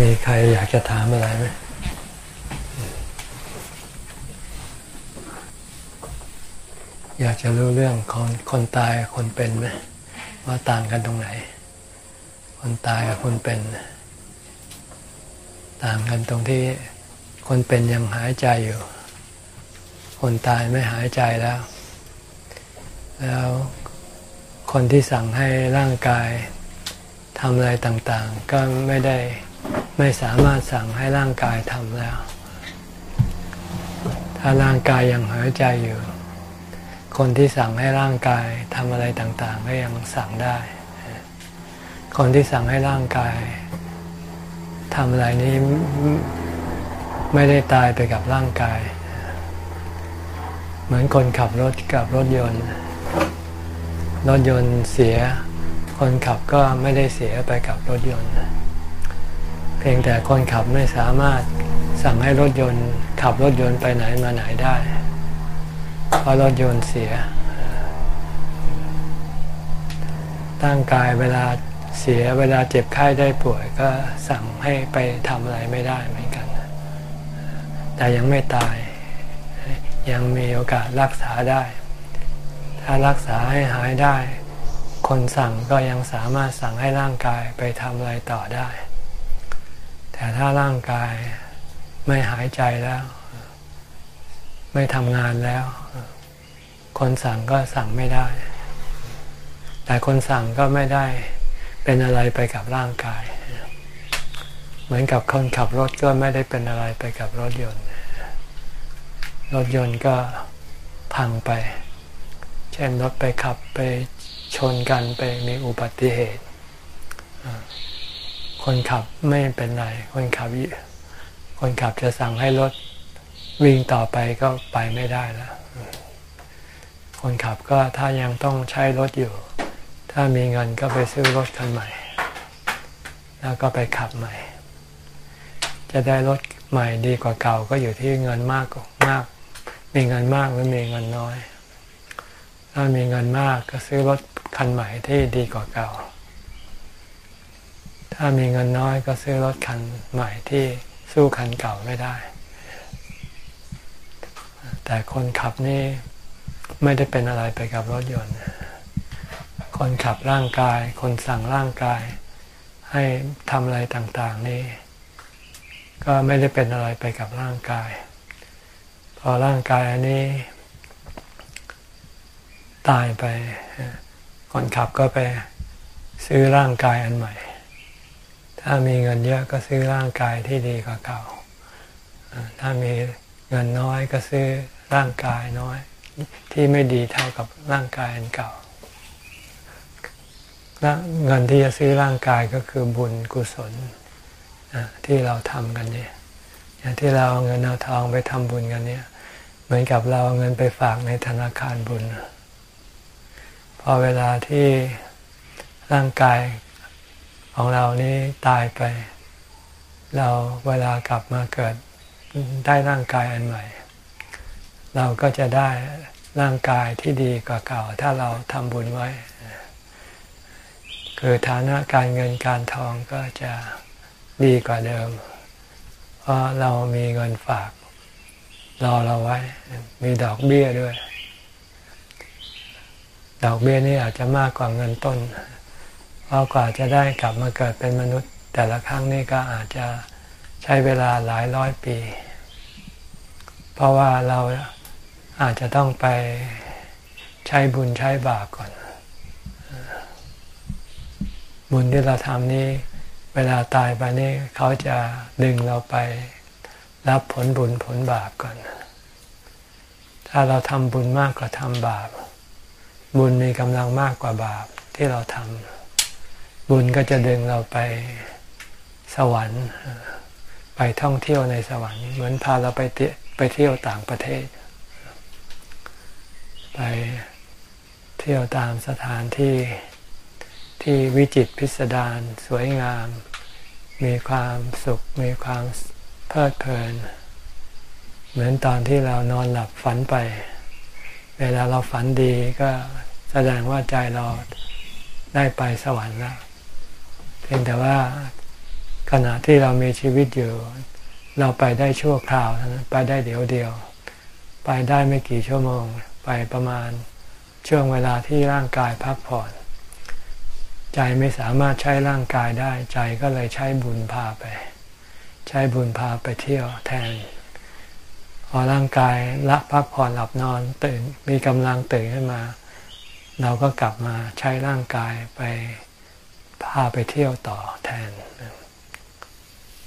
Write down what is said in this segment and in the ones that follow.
มีใครอยากจะถามอะไรไหมอยากจะรู้เรื่องคนคนตายคนเป็นไหมว่าต่างกันตรงไหน คนตายกับคนเป็น ต่างกันตรงที่คนเป็นยังหายใจอยู่ คนตายไม่หายใจแล้ว แล้วคนที่สั่งให้ร่างกายทำอะไรต่าง ๆ ก็ไม่ได้ ไม่สามารถสั่งให้ร่างกายทำแล้ว ถ้าร่างกายยังหายใจอยู่ คนที่สั่งให้ร่างกายทำอะไรต่างๆ ก็ยังสั่งได้ คนที่สั่งให้ร่างกายทำอะไรนี้ไม่ได้ตายไปกับร่างกาย เหมือนคนขับรถกับรถยนต์ รถยนต์เสีย คนขับก็ไม่ได้เสียไปกับรถยนต์ เพียงแต่คนขับไม่สามารถสั่งให้รถยนต์ขับรถยนต์ไปไหนมาไหนได้เพราะรถยนต์เสียตั้งกายเวลาเสียเวลาเจ็บไข้ได้ป่วยก็สั่งให้ไปทำอะไรไม่ได้เหมือนกัน แต่ยังไม่ตาย ยังมีโอกาสรักษาได้ ถ้ารักษาให้หายได้ คนสั่งก็ยังสามารถสั่งให้ร่างกายไปทำอะไรต่อได้ แต่ถ้าร่างกายไม่หายใจแล้ว ไม่ทำงานแล้ว คนสั่งก็สั่งไม่ได้ แต่คนสั่งก็ไม่ได้เป็นอะไรไปกับร่างกาย เหมือนกับคนขับรถก็ไม่ได้เป็นอะไรไปกับรถยนต์ รถยนต์ก็พังไป เช่นรถไปขับไปชนกันไปมีอุบัติเหตุ คนขับไม่เป็นไร คนขับคนขับจะสั่งให้รถวิ่งต่อไปก็ไปไม่ได้แล้วคนขับก็ถ้ายังต้องใช้รถอยู่ ถ้ามีเงินก็ไปซื้อรถคันใหม่ แล้วก็ไปขับใหม่ จะได้รถใหม่ดีกว่าเก่าก็อยู่ที่เงินมากมาก มีเงินมากหรือมีเงินน้อย ถ้ามีเงินมากก็ซื้อรถคันใหม่ที่ดีกว่าเก่า ถ้ามีเงินน้อยก็ซื้อรถคันใหม่ที่สู้คันเก่าไม่ได้ แต่คนขับนี่ไม่ได้เป็นอะไรไปกับรถยนต์ คนขับร่างกาย คนสั่งร่างกาย ให้ทำอะไรต่างๆนี่ก็ไม่ได้เป็นอะไรไปกับร่างกาย พอร่างกายอันนี้ตายไป คนขับก็ไปซื้อร่างกายอันใหม่ ถ้ามีเงินเยอะก็ซื้อร่างกายที่ดีกว่าเก่า ถ้ามีเงินน้อยก็ซื้อร่างกายน้อย ที่ไม่ดีเท่ากับร่างกายอันเก่า เงินที่จะซื้อร่างกายก็คือบุญกุศลที่เราทำกันเนี่ยอย่างที่เราเอาเงินเอาทองไปทำบุญกันเนี่ย เหมือนกับเราเอาเงินไปฝากในธนาคารบุญ พอเวลาที่ร่างกาย ของเรานี้ตายไป เราเวลากลับมาเกิดได้ร่างกายอันใหม่ เราก็จะได้ร่างกายที่ดีกว่าเก่า ถ้าเราทำบุญไว้ คือฐานะการเงินการทองก็จะดีกว่าเดิม เพราะเรามีเงินฝากรอเราไว้ มีดอกเบี้ยด้วย ดอกเบี้ยนี่อาจจะมากกว่าเงินต้น พราะกว่าจะได้กลับมาเกิดเป็นมนุษย์ แต่ละครั้งนี่ก็อาจจะใช้เวลาหลายร้อยปี เพราะว่าเราอาจจะต้องไปใช้บุญใช้บาปก่อน บุญที่เราทำนี้เวลาตายไปนี่เขาจะดึงเราไปรับผลบุญผลบาปก่อน ถ้าเราทำบุญมากกว่าทำบาป บุญมีกำลังมากกว่าบาปที่เราทำ บุญก็จะดึงเราไปสวรรค์ไปท่องเที่ยวในสวรรค์ เหมือนพาเราไปไปเที่ยวต่างประเทศ ไปเที่ยวตามสถานที่ที่วิจิตรพิสดารสวยงาม มีความสุข มีความเพลิดเพลิน เหมือนตอนที่เรานอนหลับฝันไป เวลาเราฝันดีก็แสดงว่าใจเราได้ไปสวรรค์แล้ว พียงแต่ว่าขณะที่เรามีชีวิตอยู่ เราไปได้ชั่วคราวนะไปได้เดี๋ยวเดียว ไปได้ไม่กี่ชั่วโมง ไปประมาณช่วงเวลาที่ร่างกายพักผ่อน ใจไม่สามารถใช้ร่างกายได้ ใจก็เลยใช้บุญพาไป ใช้บุญพาไปเที่ยวแทน พอร่างกายละพักผ่อนหลับนอนตื่นมีกำลังตื่นขึ้นมา เราก็กลับมาใช้ร่างกายไป พาไปเที่ยวต่อแทน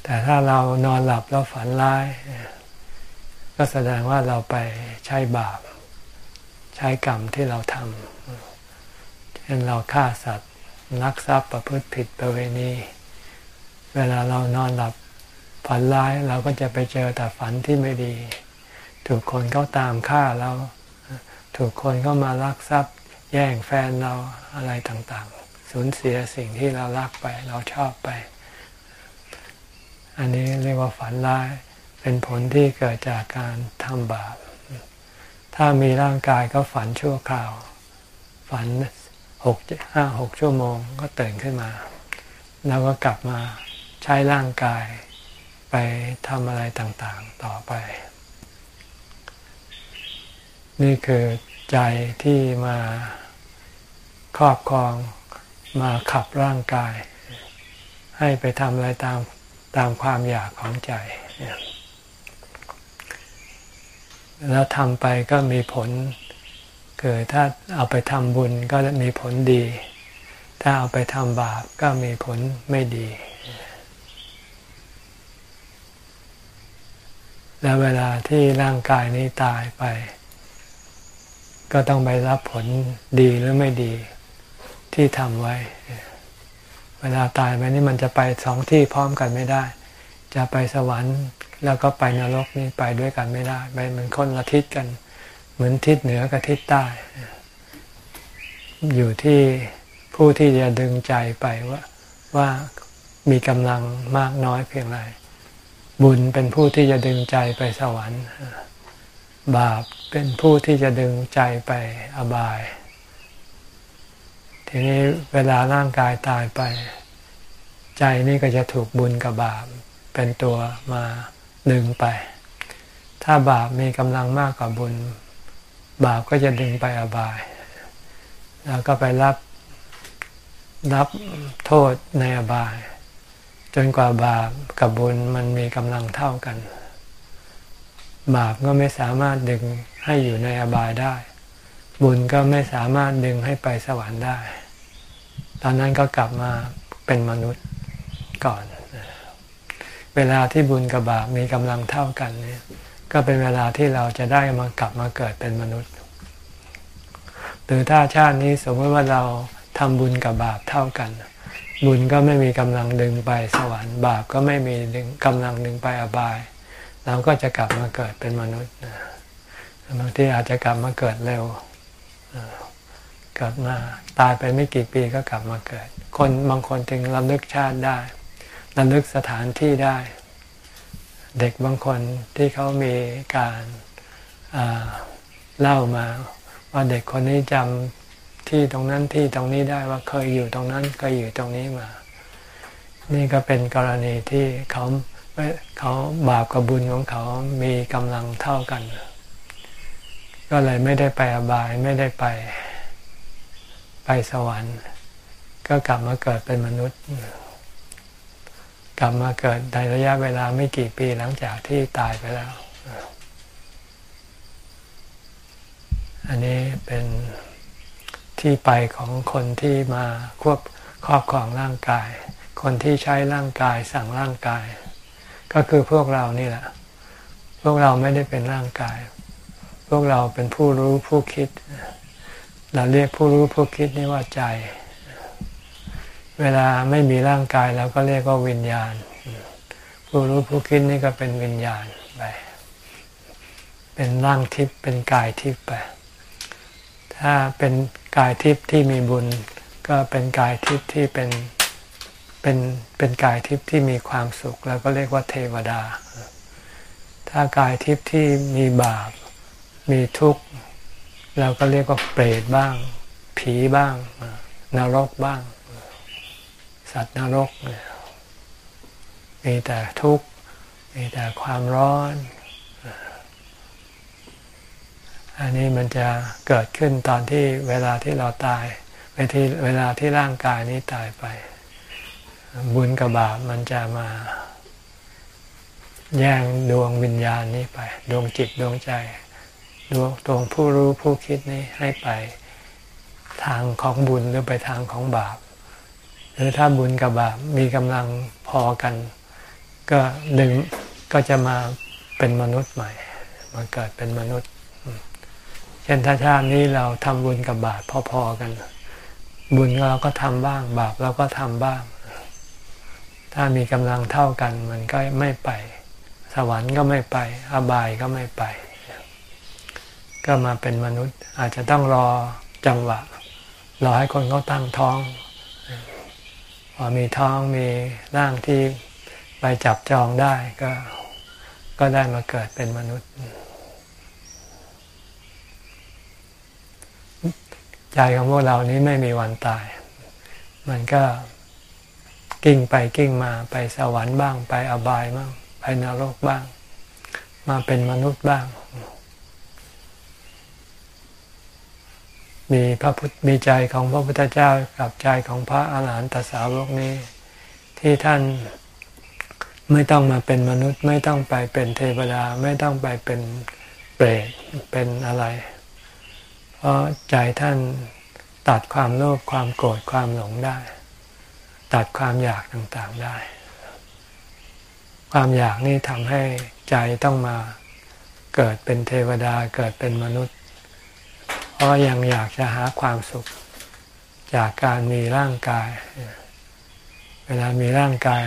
แต่ถ้าเรานอนหลับแล้วฝันร้าย ก็แสดงว่าเราไปใช้บาป ใช้กรรมที่เราทำเช่นเราฆ่าสัตว์ลักทรัพย์ประพฤติผิดประเวณี เวลาเรานอนหลับฝันร้ายเราก็จะไปเจอแต่ฝันที่ไม่ดี ถูกคนเขาตามฆ่าเรา ถูกคนเขามาลักทรัพย์ แย่งแฟนเราอะไรต่างๆ สูญเสียสิ่งที่เรารักไป เราชอบไป อันนี้เรียกว่าฝันร้าย เป็นผลที่เกิดจากการทำบาป ถ้ามีร่างกายก็ฝันชั่วคราว ฝันหกห้าหกชั่วโมงก็ตื่นขึ้นมา แล้วก็กลับมาใช้ร่างกายไปทำอะไรต่างๆต่อไป นี่คือใจที่มาครอบครอง มาขับร่างกาย ให้ไปทำอะไรตามตามความอยากของใจ แล้วทำไปก็มีผลเกิดถ้าเอาไปทำบุญก็จะมีผลดี ถ้าเอาไปทำบาปก็มีผลไม่ดี แล้วเวลาที่ร่างกายนี้ตายไป ก็ต้องไปรับผลดีหรือไม่ดี ที่ทำไว้ เวลาตายไปนี่มันจะไปสองที่พร้อมกันไม่ได้ จะไปสวรรค์แล้วก็ไปนรกนี่ไปด้วยกันไม่ได้ไปเหมือนคนละทิศกัน เหมือนทิศเหนือกับทิศใต้ อยู่ที่ผู้ที่จะดึงใจไปว่าว่ามีกำลังมากน้อยเพียงไร บุญเป็นผู้ที่จะดึงใจไปสวรรค์ บาปเป็นผู้ที่จะดึงใจไปอบาย ทีนี้เวลาร่างกายตายไป ใจนี่ก็จะถูกบุญกับบาปเป็นตัวมาดึงไป ถ้าบาปมีกำลังมากกว่าบุญ บาปก็จะดึงไปอบาย แล้วก็ไปรับรับโทษในอบาย จนกว่าบาปกับบุญมันมีกำลังเท่ากัน บาปก็ไม่สามารถดึงให้อยู่ในอบายได้ บุญก็ไม่สามารถดึงให้ไปสวรรค์ได้ ตอนนั้นก็กลับมาเป็นมนุษย์ก่อน เวลาที่บุญกับบาปมีกำลังเท่ากันเนี่ยก็เป็นเวลาที่เราจะได้มากลับมาเกิดเป็นมนุษย์ หรือถ้าชาตินี้สมมติว่าเราทำบุญกับบาปเท่ากัน บุญก็ไม่มีกำลังดึงไปสวรรค์บาปก็ไม่มีกำลังดึงไปอบาย เราก็จะกลับมาเกิดเป็นมนุษย์บางทีอาจจะกลับมาเกิดเร็ว กลับมาตายไปไม่กี่ปีก็กลับมาเกิด คนบางคนถึงระลึกชาติได้ระลึกสถานที่ได้ เด็กบางคนที่เขามีการเล่ามาว่าเด็กคนนี้จำที่ตรงนั้นที่ตรงนี้ได้ว่าเคยอยู่ตรงนั้นเคยอยู่ตรงนี้มา นี่ก็เป็นกรณีที่เขาเขาบาปกับบุญของเขามีกำลังเท่ากัน ก็เลยไม่ได้ไปอบายไม่ได้ไป ไปสวรรค์ ก็กลับมาเกิดเป็นมนุษย์ กลับมาเกิดในระยะเวลาไม่กี่ปีหลังจากที่ตายไปแล้ว อันนี้เป็นที่ไปของคนที่มาควบครอบครองร่างกาย คนที่ใช้ร่างกายสั่งร่างกาย ก็คือพวกเรานี่แหละ พวกเราไม่ได้เป็นร่างกาย พวกเราเป็นผู้รู้ผู้คิดเเราเรียกผู้รู้ผู้คิดนี่ว่าใจ เวลาไม่มีร่างกายเราก็เรียกว่าวิญญาณ ผู้รู้ผู้คิดนี่ก็เป็นวิญญาณไป เป็นร่างทิพย์เป็นกายทิพย์ไป ถ้าเป็นกายทิพย์ที่มีบุญ ก็เป็นกายทิพย์ที่เป็นเป็นเป็นกายทิพย์ที่มีความสุข แล้วก็เรียกว่าเทวดา ถ้ากายทิพย์ที่มีบาป มีทุกข์ เราก็เรียกว่าเปรตบ้าง ผีบ้าง นรกบ้าง สัตว์นรก มีแต่ทุกข์ มีแต่ความร้อน อันนี้มันจะเกิดขึ้นตอนที่เวลาที่เราตายเวทีเวลาที่ร่างกายนี้ตายไป บุญกับบาปมันจะมาแย่งดวงวิญญาณนี้ไป ดวงจิตดวงใจ ดวงดวงผู้รู้ผู้คิดนี้ให้ไปทางของบุญหรือไปทางของบาป หรือถ้าบุญกับบาปมีกำลังพอกัน ก็ดึงก็จะมาเป็นมนุษย์ใหม่ มาเกิดเป็นมนุษย์ เช่นถ้าชาตินี้เราทำบุญกับบาปพอๆกัน บุญเราก็ทำบ้าง บาปเราก็ทำบ้าง ถ้ามีกำลังเท่ากันมันก็ไม่ไป สวรรค์ก็ไม่ไป อบายก็ไม่ไป ก็มาเป็นมนุษย์ อาจจะต้องรอจังหวะ รอให้คนเขาตั้งท้อง พอมีท้องมีร่างที่ไปจับจองได้ก็ก็ได้มาเกิดเป็นมนุษย์ ใจของพวกเรานี้ไม่มีวันตาย มันก็กิ้งไปกิ้งมาไปสวรรค์บ้าง ไปอบายบ้าง ไปนรกบ้าง มาเป็นมนุษย์บ้าง มีพระพุทธมีใจของพระพุทธเจ้ากับใจของพระอาหารหันตสาวกนี้ ที่ท่านไม่ต้องมาเป็นมนุษย์ไม่ต้องไปเป็นเทวดาไม่ต้องไปเป็นเปรตเป็นอะไร เพราะใจท่านตัดความโลภความโกรธความหลงได้ ตัดความอยากต่างๆได้ ความอยากนี่ทำให้ใจต้องมาเกิดเป็นเทวดาเกิดเป็นมนุษย์ เพราะยังอยากจะหาความสุขจากการมีร่างกาย เวลามีร่างกาย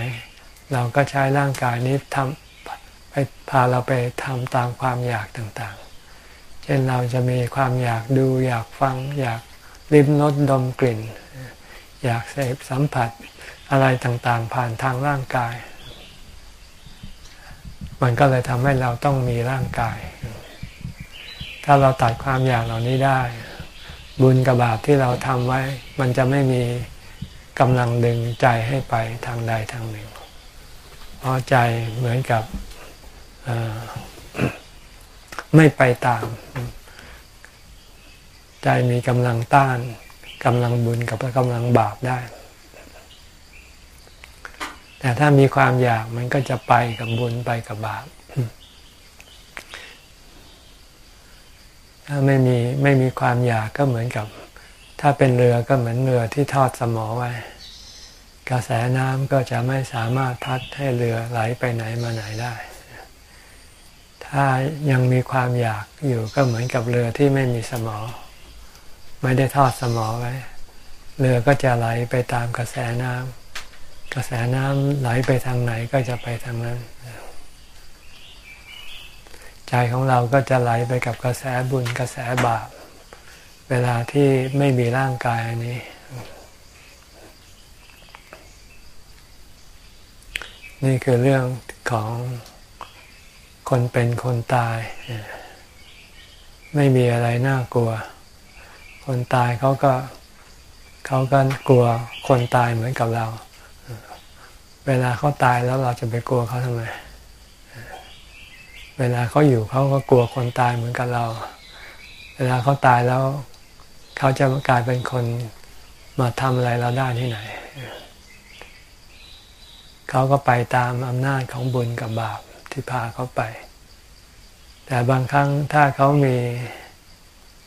เราก็ใช้ร่างกายนี้ทำไปพาเราไปทำตามความอยากต่างๆ เช่นเราจะมีความอยากดูอยากฟัง อยากลิ้มรสดมกลิ่น อยากเสพสัมผัสอะไรต่างๆ ผ่านทางร่างกาย มันก็เลยทำให้เราต้องมีร่างกาย ถ้าเราตัดความอยากเหล่านี้ได้ บุญกับบาปที่เราทำไว้ มันจะไม่มีกำลังดึงใจให้ไปทางใดทางหนึ่ง เพราะใจเหมือนกับไม่ไปตาม ใจมีกำลังต้านกำลังบุญกับกำลังบาปได้ แต่ถ้ามีความอยากมันก็จะไปกับบุญไปกับบาป ถ้าไม่มีไม่มีความอยากก็เหมือนกับ ถ้าเป็นเรือก็เหมือนเรือที่ทอดสมอไว้ กระแสน้ำก็จะไม่สามารถพัดให้เรือไหลไปไหนมาไหนได้ ถ้ายังมีความอยากอยู่ก็เหมือนกับเรือที่ไม่มีสมอ ไม่ได้ทอดสมอไว้ เรือก็จะไหลไปตามกระแสน้ำกระแสน้ำไหลไปทางไหนก็จะไปทางนั้น ใจของเราก็จะไหลไปกับกระแสบุญกระแสบาป เวลาที่ไม่มีร่างกายอันนี้ นี่คือเรื่องของคนเป็นคนตาย ไม่มีอะไรน่ากลัว คนตายเขาก็เขาก็กลัวคนตายเหมือนกับเรา เวลาเขาตายแล้วเราจะไปกลัวเขาทำไม เวลาเขาอยู่เขาก็กลัวคนตายเหมือนกับเรา เวลาเขาตายแล้ว เขาจะกลายเป็นคนมาทำอะไรเราได้ที่ไหน เขาก็ไปตามอำนาจของบุญกับบาปที่พาเขาไป แต่บางครั้งถ้าเขามี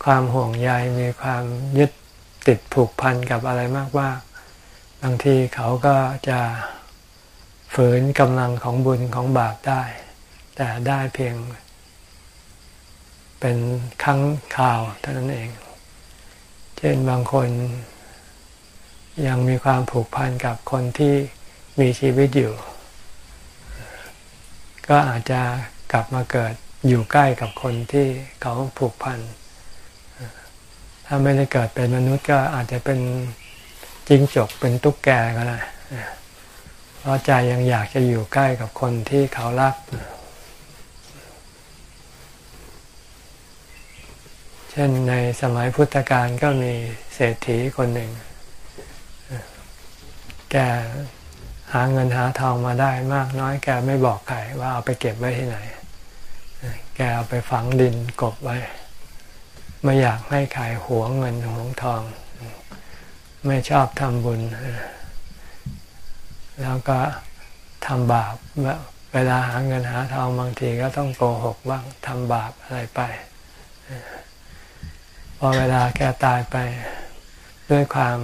ความห่วงใยมีความยึดติดผูกพันกับอะไรมากว่า บางทีเขาก็จะฝืนกำลังของบุญของบาปได้ แต่ได้เพียง เป็นครั้งข่าวเท่านั้นเอง เช่นบางคนยังมีความผูกพันกับคนที่มีชีวิตอยู่ ก็อาจจะกลับมาเกิดอยู่ใกล้กับคนที่เขาผูกพัน ถ้าไม่ได้เกิดเป็นมนุษย์ก็อาจจะเป็นจิงจกเป็นตุ๊กแกก็ได้เพราะใจยังอยากจะอยู่ใกล้กับคนที่เขารัก เช่นในสมัยพุทธกาลก็มีเศรษฐีคนหนึ่ง แกหาเงินหาทองมาได้มากน้อยแกไม่บอกใครว่าเอาไปเก็บไว้ที่ไหน แกเอาไปฝังดินกบไว้ ไม่อยากให้ใครหวงเงินหวงทอง ไม่ชอบทำบุญ แล้วก็ทำบาปเวลาหาเงินหาทองบางทีก็ต้องโกหกบ้างทำบาปอะไรไป พอเวลาแกตายไปด้วยความ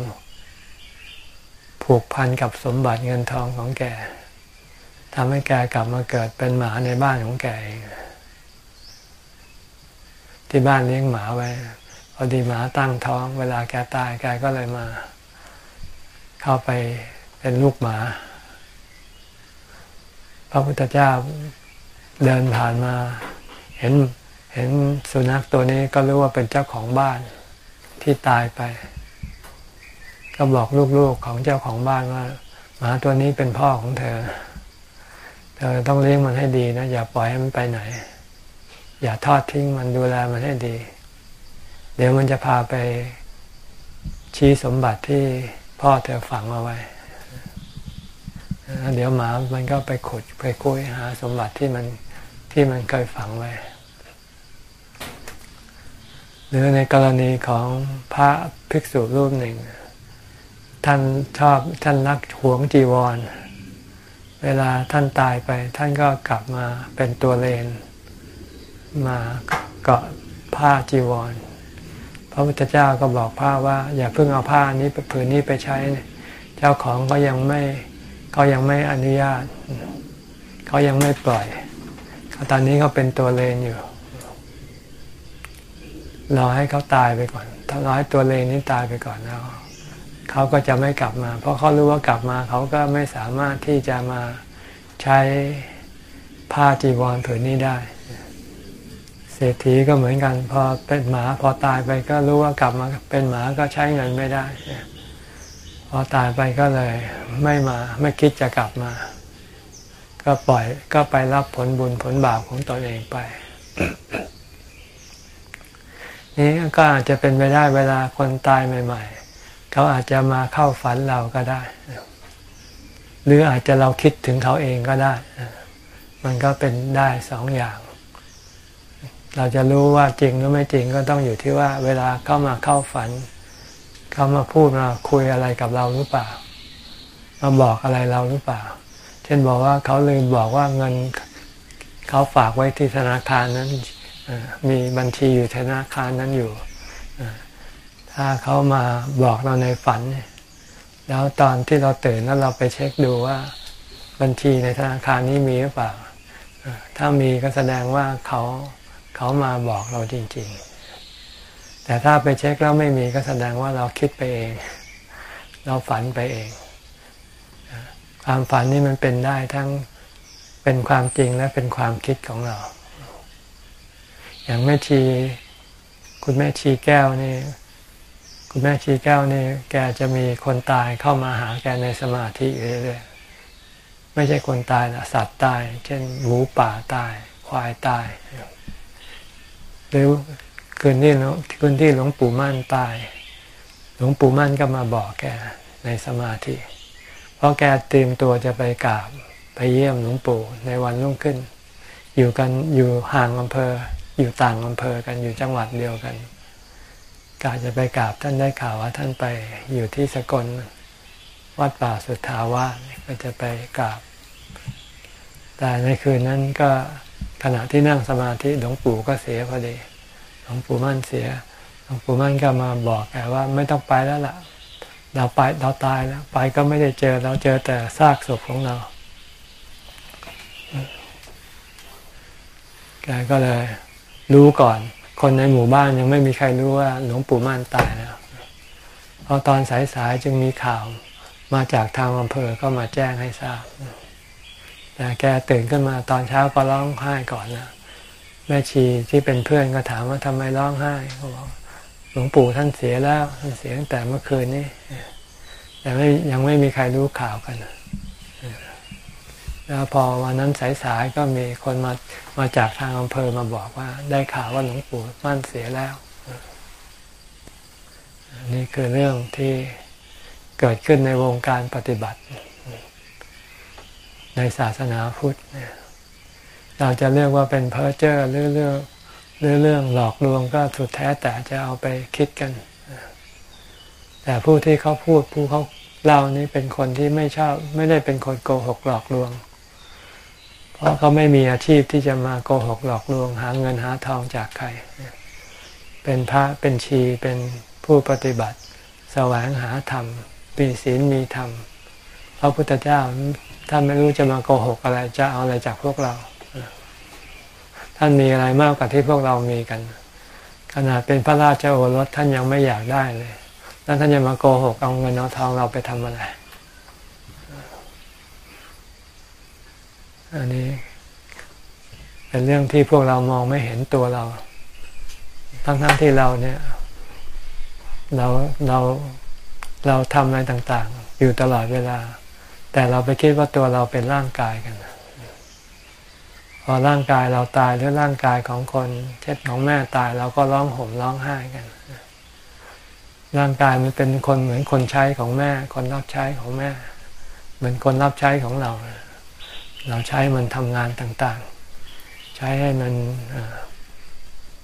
ผูกพันกับสมบัติเงินทองของแกทำให้แกกลับมาเกิดเป็นหมาในบ้านของแกเองที่บ้านเลี้ยงหมาไว้ พอดีหมาตั้งท้อง เวลาแกตายแกก็เลยมา เข้าไปเป็นลูกหมา พระพุทธเจ้าเดินผ่านมา เห็น เห็นสุนัขตัวนี้ก็รู้ว่าเป็นเจ้าของบ้านที่ตายไป ก็บอกลูกๆของเจ้าของบ้านว่าหมาตัวนี้เป็นพ่อของเธอ เธอต้องเลี้ยงมันให้ดีนะ อย่าปล่อยให้มันไปไหน อย่าทอดทิ้งมันดูแลมันให้ดี เดี๋ยวมันจะพาไปชี้สมบัติที่พ่อเธอฝังเอาไว้ เดี๋ยวหมามันก็ไปขุดไปคุยหาสมบัติที่มันที่มันเคยฝังไว้ หรือในกรณีของพระภิกษุรูปหนึ่ง ท่านชอบท่านรักหวงจีวร เวลาท่านตายไป ท่านก็กลับมาเป็นตัวเลน มาเกาะผ้าจีวร พระพุทธเจ้าก็บอกผ้าว่า อย่าเพิ่งเอาผ้านี้ไปผืนนี้ไปใช้ เจ้าของก็ยังไม่เขายังไม่อนุญาต เขายังไม่ปล่อยตอนนี้เขาเป็นตัวเลนอยู่ รอให้เขาตายไปก่อน ถ้ารอให้ตัวเลนนี้ตายไปก่อนแล้วเขาก็จะไม่กลับมา เพราะเขารู้ว่ากลับมาเขาก็ไม่สามารถที่จะมาใช้ผ้าจีวรผืนนี้ได้ เศรษฐีก็เหมือนกัน พอเป็นหมาพอตายไปก็รู้ว่ากลับมาเป็นหมาก็ใช้เงินไม่ได้ พอตายไปก็เลยไม่มาไม่คิดจะกลับมา ก็ปล่อยก็ไปรับผลบุญผลบาปของตนเองไป นี้ก็อาจจะเป็นไปได้เวลาคนตายใหม่ ๆ เขาอาจจะมาเข้าฝันเราก็ได้ หรืออาจจะเราคิดถึงเขาเองก็ได้ มันก็เป็นได้สองอย่าง เราจะรู้ว่าจริงหรือไม่จริงก็ต้องอยู่ที่ว่า เวลาเข้ามาเข้าฝัน เขามาพูดมาคุยอะไรกับเราหรือเปล่า มาบอกอะไรเราหรือเปล่า เช่นบอกว่าเขาลืมบอกว่าเงินเขาฝากไว้ที่ธนาคารนั้น มีบัญชีอยู่ธนาคารนั้นอยู่ ถ้าเขามาบอกเราในฝัน แล้วตอนที่เราตื่นแล้วเราไปเช็คดูว่าบัญชีในธนาคารนี้มีหรือเปล่า ถ้ามีก็แสดงว่าเขาเขามาบอกเราจริง ๆ แต่ถ้าไปเช็คแล้วไม่มีก็แสดงว่าเราคิดไปเอง เราฝันไปเอง ความฝันนี่มันเป็นได้ทั้งเป็นความจริงและเป็นความคิดของเรา อย่างแม่ชี คุณแม่ชีแก้วนี่ คุณแม่ชีแก้วนี่ แกจะมีคนตายเข้ามาหาแกในสมาธิอยู่เรื่อยๆไม่ใช่คนตายนะสัตว์ตาย เช่นหมูป่าตาย ควายตายหรือคืนที่คืนที่หลวงปู่มั่นตาย หลวงปู่มั่นก็มาบอกแกในสมาธิ เพราะแกเตรียมตัวจะไปกราบไปเยี่ยมหลวงปู่ในวันรุ่งขึ้น อยู่กันอยู่ห่างอำเภอ อยู่ต่างอำเภอกันอยู่จังหวัดเดียวกัน กาจะไปกราบท่านได้ข่าวว่าท่านไปอยู่ที่สกลวัดป่าสุทธาวาสก็จะไปกราบ แต่ในคืนนั้นก็ขณะที่นั่งสมาธิหลวงปู่ก็เสียพอดีหลวงปู่มั่นเสียหลวงปู่มั่นก็มาบอกแกว่าไม่ต้องไปแล้วล่ะ เราไปเราตายแล้วไปก็ไม่ได้เจอเราเจอแต่ซากศพของเราแกก็เลย รู้ก่อน คนในหมู่บ้านยังไม่มีใครรู้ว่าหลวงปู่มั่นตายแล้วพอตอนสายๆจึงมีข่าวมาจากทางอำเภอก็มาแจ้งให้ทราบแต่แกตื่นขึ้นมาตอนเช้าก็ร้องไห้ก่อนนะแม่ชีที่เป็นเพื่อนก็ถามว่าทำไมร้องไห้เขาบอกหลวงปู่ท่านเสียแล้วท่านเสียตั้งแต่เมื่อคืนนี้แต่ไม่ยังไม่มีใครรู้ข่าวกัน แล้วพอวันนั้นสายๆก็มีคนมามาจากทางอำเภอมาบอกว่า ได้ข่าวว่าหลวงปู่มั่นเสียแล้ว นี่คือเรื่องที่เกิดขึ้นในวงการปฏิบัติ ในศาสนาพุทธเราจะเรียกว่าเป็นเพ้อเจ้อหรือเรื่องหรือเรื่องหลอกลวงก็สุดแท้แต่จะเอาไปคิดกัน แต่ผู้ที่เขาพูดผู้เขาเล่านี้เป็นคนที่ไม่ชอบ ไม่ได้เป็นคนโกหกหลอกลวง เพราะเขาไม่มีอาชีพที่จะมาโกหกหลอกลวงหาเงินหาทองจากใคร เป็นพระเป็นชีเป็นผู้ปฏิบัติ แสวงหาธรรมมีศีลมีธรรมพระพุทธเจ้าท่านไม่รู้จะมาโกหกอะไรจะเอาอะไรจากพวกเรา ท่านมีอะไรมากกว่าที่พวกเรามีกัน ขนาดเป็นพระราชโอรสท่านยังไม่อยากได้เลย แล้วท่านจะมาโกหกเอาเงินเอาทองเราไปทำอะไร อันนี้เป็นเรื่องที่พวกเรามองไม่เห็นตัวเรา ทั้งๆทที่เราเนี่ย เราเราเราทำอะไรต่างๆ อยู่ตลอดเวลา แต่เราไปคิดว่าตัวเราเป็นร่างกายกัน พอร่างกายเราตายหรือร่างกายของคนเช่นของแม่ตายเราก็ร้องห่มร้องไห้กัน ร่างกายมันเป็นคนเหมือนคนใช้ของแม่ คนรับใช้ของแม่ เหมือนคนรับใช้ของเราเเราใช้มันทำงานต่างๆ ใช้ให้มัน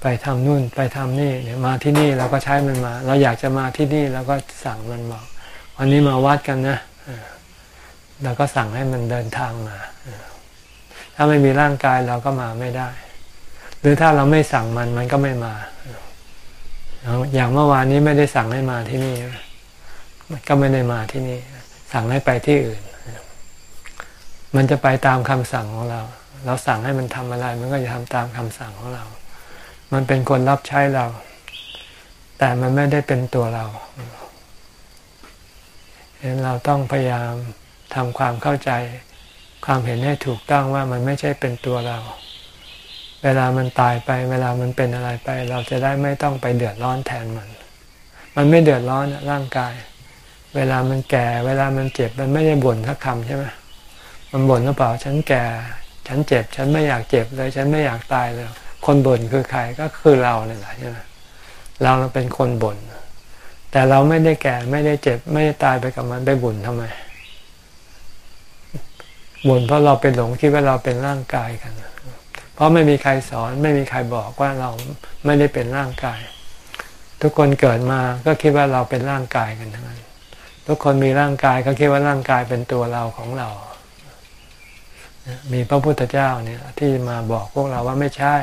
ไปทำนู่นไปทำนี่เนี่ยมาที่นี่เราก็ใช้มันมา เราอยากจะมาที่นี่เราก็สั่งมันบอกวันนี้มาวัดกันนะเราก็สั่งให้มันเดินทางมา ถ้าไม่มีร่างกายเราก็มาไม่ได้ หรือถ้าเราไม่สั่งมันมันก็ไม่มา อย่างเมื่อวานนี้ไม่ได้สั่งให้มาที่นี่ มันก็ไม่ได้มาที่นี่ สั่งให้ไปที่อื่น มันจะไปตามคำสั่งของเรา เราสั่งให้มันทำอะไร มันก็จะทำตามคำสั่งของเรา มันเป็นคนรับใช้เรา แต่มันไม่ได้เป็นตัวเราเห็นเราต้องพยายามทำความเข้าใจ ความเห็นให้ถูกต้องว่ามันไม่ใช่เป็นตัวเรา เวลามันตายไป เวลามันเป็นอะไรไป เราจะได้ไม่ต้องไปเดือดร้อนแทนมัน มันไม่เดือดร้อนร่างกาย เวลามันแก่ เวลามันเจ็บ มันไม่ได้บ่นสักคำใช่ไหม มันบ่นหรือเปล่าฉันแก่ ฉันเจ็บ ฉันไม่อยากเจ็บเลย ฉันไม่อยากตายเลย คนบ่นคือใครก็คือเราเนี่ยแหละใช่ไหมเราเป็นคนบ่นแต่เราไม่ได้แก่ไม่ได้เจ็บ ไม่ได้ตายไปกับมันไปบ่นทำไมบ่นเพราะเราเป็นหลงคิดว่าเราเป็นร่างกายกัน เพราะไม่มีใครสอน ไม่มีใครบอกว่าเราไม่ได้เป็นร่างกาย ทุกคนเกิดมาก็คิดว่าเราเป็นร่างกายกันทั้งนั้นทุกคนมีร่างกายก็คิดว่าร่างกายเป็นตัวเราของเรา มีพระพุทธเจ้าเนี่ยที่มาบอกพวกเราว่าไม่ใช่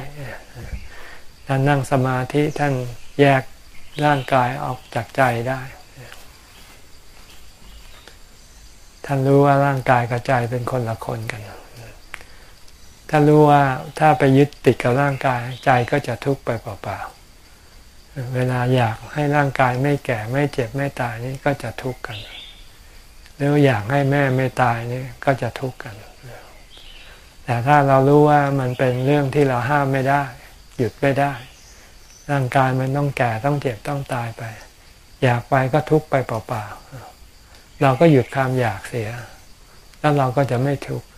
ท่านนั่งสมาธิท่านแยกร่างกายออกจากใจได้ ท่านรู้ว่าร่างกายกับใจเป็นคนละคนกันถ้ารู้ว่าถ้าไปยึดติดกับร่างกายใจก็จะทุกข์ไปเปล่าๆ เวลาอยากให้ร่างกายไม่แก่ไม่เจ็บไม่ตายนี่ก็จะทุกข์กัน แล้วอยากให้แม่ไม่ตายนี่ก็จะทุกข์กัน แต่ถ้าเรารู้ว่ามันเป็นเรื่องที่เราห้ามไม่ได้ หยุดไม่ได้ ร่างกายมันต้องแก่ต้องเจ็บต้องตายไป อยากไปก็ทุกไปเปล่าๆเราก็หยุดความอยากเสีย แล้วเราก็จะไม่ทุกข์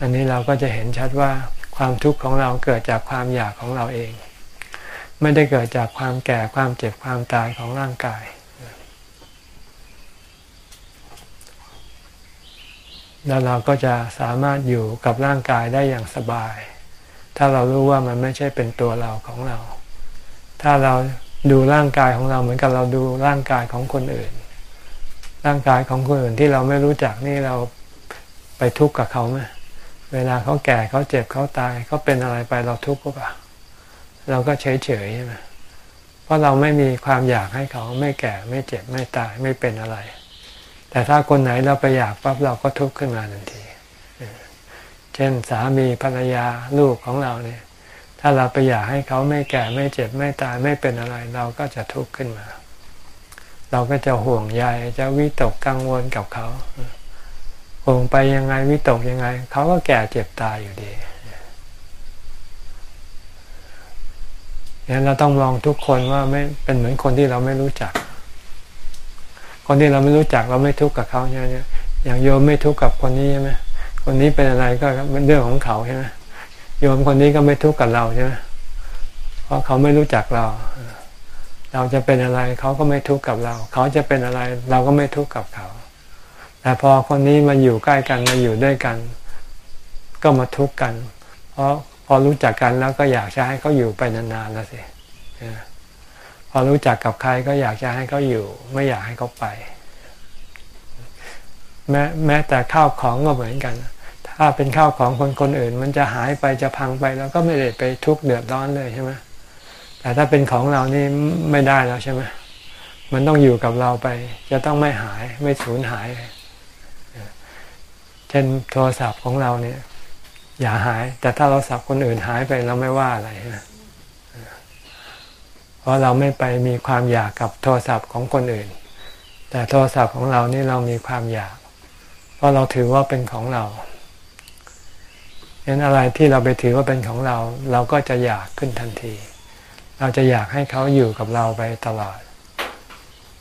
อันนี้เราก็จะเห็นชัดว่าความทุกข์ของเราเกิดจากความอยากของเราเอง ไม่ได้เกิดจากความแก่ความเจ็บความตายของร่างกาย แล้วเราก็จะสามารถอยู่กับร่างกายได้อย่างสบาย ถ้าเรารู้ว่ามันไม่ใช่เป็นตัวเราของเรา ถ้าเราดูร่างกายของเราเหมือนกับเราดูร่างกายของคนอื่น ร่างกายของคนอื่นที่เราไม่รู้จักนี่เราไปทุกข์กับเขาไหมเวลาเขาแก่เขาเจ็บเขาตายเขาเป็นอะไรไปเราทุกข์ก็ปล่าเราก็เฉยเฉยใช่ไหมเพราะเราไม่มีความอยากให้เขาไม่แก่ไม่เจ็บไม่ตายไม่เป็นอะไร แต่ถ้าคนไหนเราไปอยากปั๊บเราก็ทุกข์ขึ้นมาทันที เช่นสามีภรรยาลูกของเราเนี่ย ถ้าเราไปอยากให้เขาไม่แก่ไม่เจ็บไม่ตายไม่เป็นอะไร เราก็จะทุกข์ขึ้นมา เราก็จะห่วงใยจะวิตกกังวลกับเขาคงไปยังไงวิตกยังไง เขาก็แก่เจ็บตายอยู่ดีงั้นเราต้องมองทุกคนว่าไม่เป็นเหมือนคนที่เราไม่รู้จัก คนที่เราไม่รู้จักเราไม่ทุกข์กับเขาใช่ไหมอย่างโยมไม่ทุกข์กับคนนี้ใช่ไหมคนนี้เป็นอะไรก็เป็นเรื่องของเขาใช่ไหมโยมคนนี้ก็ไม่ทุกข์กับเราใช่ไหมเพราะเขาไม่รู้จักเรา เราจะเป็นอะไรเขาก็ไม่ทุกข์กับเรา เขาจะเป็นอะไรเราก็ไม่ทุกข์กับเขา แต่พอคนนี้มาอยู่ใกล้กันมาอยู่ด้วยกัน ก็มาทุกข์กัน เพราะพอรู้จักกันแล้วก็อยากจะให้เขาอยู่ไปนานๆแล้วสิ พอรู้จักกับใครก็อยากจะให้เขาอยู่ ไม่อยากให้เขาไป แม้แม้แต่ข้าวของก็เหมือนกัน ถ้าเป็นข้าวของคนคนอื่น มันจะหายไปจะพังไปแล้วก็ไม่ได้ไปทุกข์เดือดร้อนเลยใช่ไหมแต่ถ้าเป็นของเรานี่ไม่ได้แล้วใช่ไหมมันต้องอยู่กับเราไป จะต้องไม่หายไม่สูญหาย เช่นโทรศัพท์ของเราเนี่ย อย่าหาย แต่ถ้าเราสับคนอื่นหายไปเราไม่ว่าอะไรนะ ราะเราไม่ไปมีความอยากกับโทรศัพท์ของคนอื่น แต่โทรศัพท์ของเรานี่เรามีความอยาก เพราะเราถือว่าเป็นของเราเห็นอะไรที่เราไปถือว่าเป็นของเรา เราก็จะอยากขึ้นทันที เราจะอยากให้เขาอยู่กับเราไปตลอด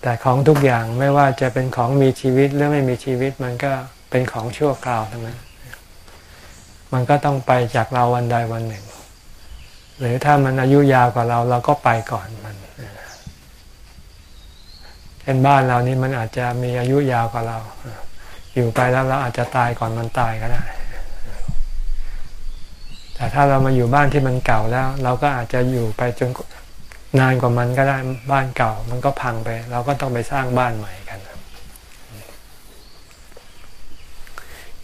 แต่ของทุกอย่างไม่ว่าจะเป็นของมีชีวิตหรือไม่มีชีวิตมันก็เป็นของชั่วคราวทั้งนั้น มันก็ต้องไปจากเราวันใดวันหนึ่ง หรือถ้ามันอายุยาวกว่าเราเราก็ไปก่อนมันเช่นบ้านเรานี่มันอาจจะมีอายุยาวกว่าเรา อยู่ไปแล้วเราอาจจะตายก่อนมันตายก็ได้ แต่ถ้าเรามาอยู่บ้านที่มันเก่าแล้ว เราก็อาจจะอยู่ไปจนนานกว่ามันก็ได้บ้านเก่า มันก็พังไป เราก็ต้องไปสร้างบ้านใหม่กัน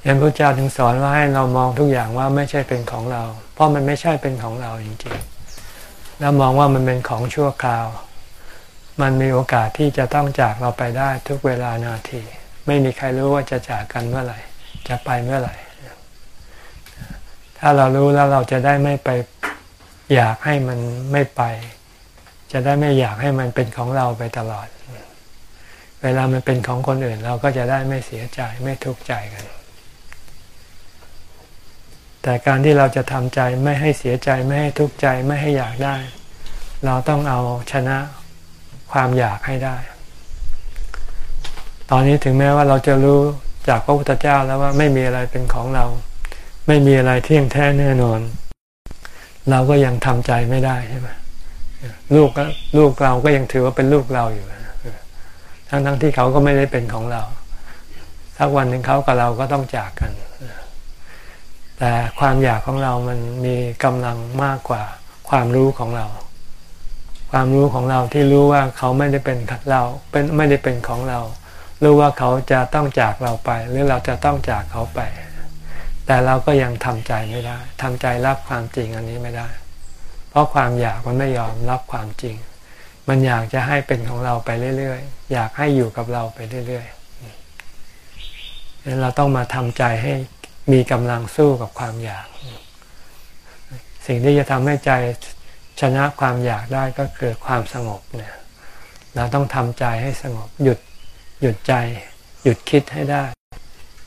ยันพระเจ้าถึงสอนว่าให้เรามองทุกอย่างว่าไม่ใช่เป็นของเรา ราะมันไม่ใช่เป็นของเราจริงๆ แล้วมองว่ามันเป็นของชั่วคราว มันมีโอกาสที่จะต้องจากเราไปได้ทุกเวลานาที ไม่มีใครรู้ว่าจะจากกันเมื่อไหร่ จะไปเมื่อไหร่ ถ้าเรารู้แล้วเราจะได้ไม่ไปอยากให้มันไม่ไป จะได้ไม่อยากให้มันเป็นของเราไปตลอด เวลามันเป็นของคนอื่น เราก็จะได้ไม่เสียใจไม่ทุกข์ใจกัน แต่การที่เราจะทำใจไม่ให้เสียใจไม่ให้ทุกข์ใจไม่ให้อยากได้ เราต้องเอาชนะความอยากให้ได้ ตอนนี้ถึงแม้ว่าเราจะรู้จากพระพุทธเจ้าแล้วว่าไม่มีอะไรเป็นของเรา ไม่มีอะไรเที่ยงแท้แน่นอน เราก็ยังทำใจไม่ได้ใช่ไหมลูกลูกเราก็ยังถือว่าเป็นลูกเราอยู่ทั้งทั้งที่เขาก็ไม่ได้เป็นของเราสักวันหนึ่งเขากับเราก็ต้องจากกัน แต่ความอยากของเรามันมีกำลังมากกว่าความรู้ของเรา ความรู้ของเราที่รู้ว่าเขาไม่ได้เป็นเราเป็นไม่ได้เป็นของเรา รู้ว่าเขาจะต้องจากเราไป หรือเราจะต้องจากเขาไป แต่เราก็ยังทำใจไม่ได้ทำใจรับความจริงอันนี้ไม่ได้ เพราะความอยากมันไม่ยอมรับความจริง มันอยากจะให้เป็นของเราไปเรื่อยๆอยากให้อยู่กับเราไปเรื่อยๆเราต้องมาทำใจให้ มีกำลังสู้กับความอยาก สิ่งที่จะทำให้ใจชนะความอยากได้ก็คือความสงบเนี่ยเราต้องทำใจให้สงบหยุดหยุดใจ หยุดคิดให้ได้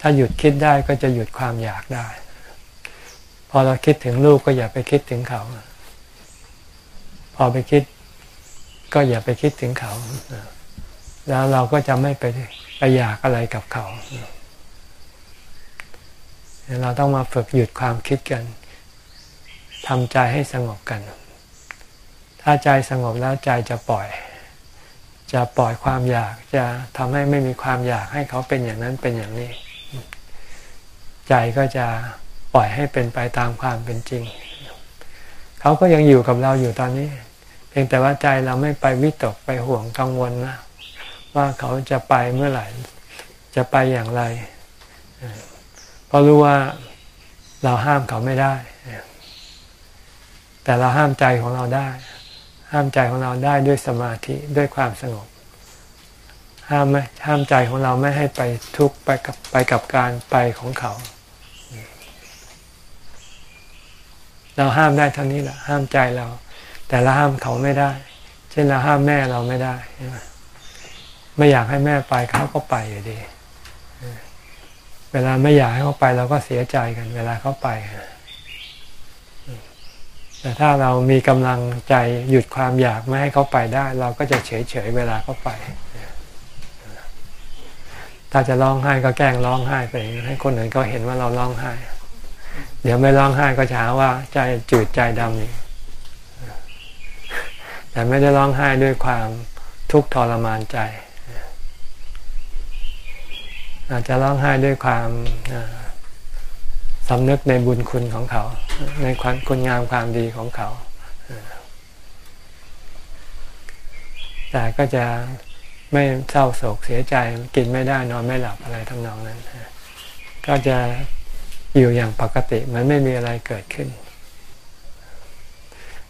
ถ้าหยุดคิดได้ก็จะหยุดความอยากได้ พอเราคิดถึงลูกก็อย่าไปคิดถึงเขา พอไปคิดก็อย่าไปคิดถึงเขา แล้วเราก็จะไม่ไปไปอยากอะไรกับเขา เราต้องมาฝึกหยุดความคิดกันทำใจให้สงบกัน ถ้าใจสงบแล้วใจจะปล่อย จะปล่อยความอยากจะทำให้ไม่มีความอยากให้เขาเป็นอย่างนั้นเป็นอย่างนี้ ใจก็จะปล่อยให้เป็นไปตามความเป็นจริง เขาก็ยังอยู่กับเราอยู่ตอนนี้ เพียงแต่ว่าใจเราไม่ไปวิตกไปห่วงกังวลนะว่าเขาจะไปเมื่อไหร่ จะไปอย่างไร ราะรู้ว่าเราห้ามเขาไม่ได้ แต่เราห้ามใจของเราได้ ห้ามใจของเราได้ด้วยสมาธิด้วยความสงบ ห้ามไม่ห้ามใจของเราไม่ให้ไปทุกข์ไปกับไปกับการไปของเขา เราห้ามได้เท่านี้แหละห้ามใจเรา แต่เราห้ามเขาไม่ได้ เช่นเราห้ามแม่เราไม่ได้ ไม่อยากให้แม่ไปเขาก็ไปอยู่ดี เวลาไม่อยากให้เขาไปเราก็เสียใจกัน เวลาเขาไป แต่ถ้าเรามีกำลังใจหยุดความอยากไม่ให้เขาไปได้ เราก็จะเฉยเฉยเวลาเขาไป ถ้าจะร้องไห้ก็แกล้งร้องไห้ไป ให้คนอื่นก็เห็นว่าเราร้องไห้ เดี๋ยวไม่ร้องไห้ก็จะหาว่าใจจืดใจดำนี่แต่ไม่ได้ร้องไห้ด้วยความทุกข์ทรมานใจ อาจจะร้องไห้ด้วยความสำนึกในบุญคุณของเขา ในความคุณงามความดีของเขา แต่ก็จะไม่เศร้าโศกเสียใจกินไม่ได้นอนไม่หลับอะไรทั้งนองนั้น ก็จะอยู่อย่างปกติมันไม่มีอะไรเกิดขึ้น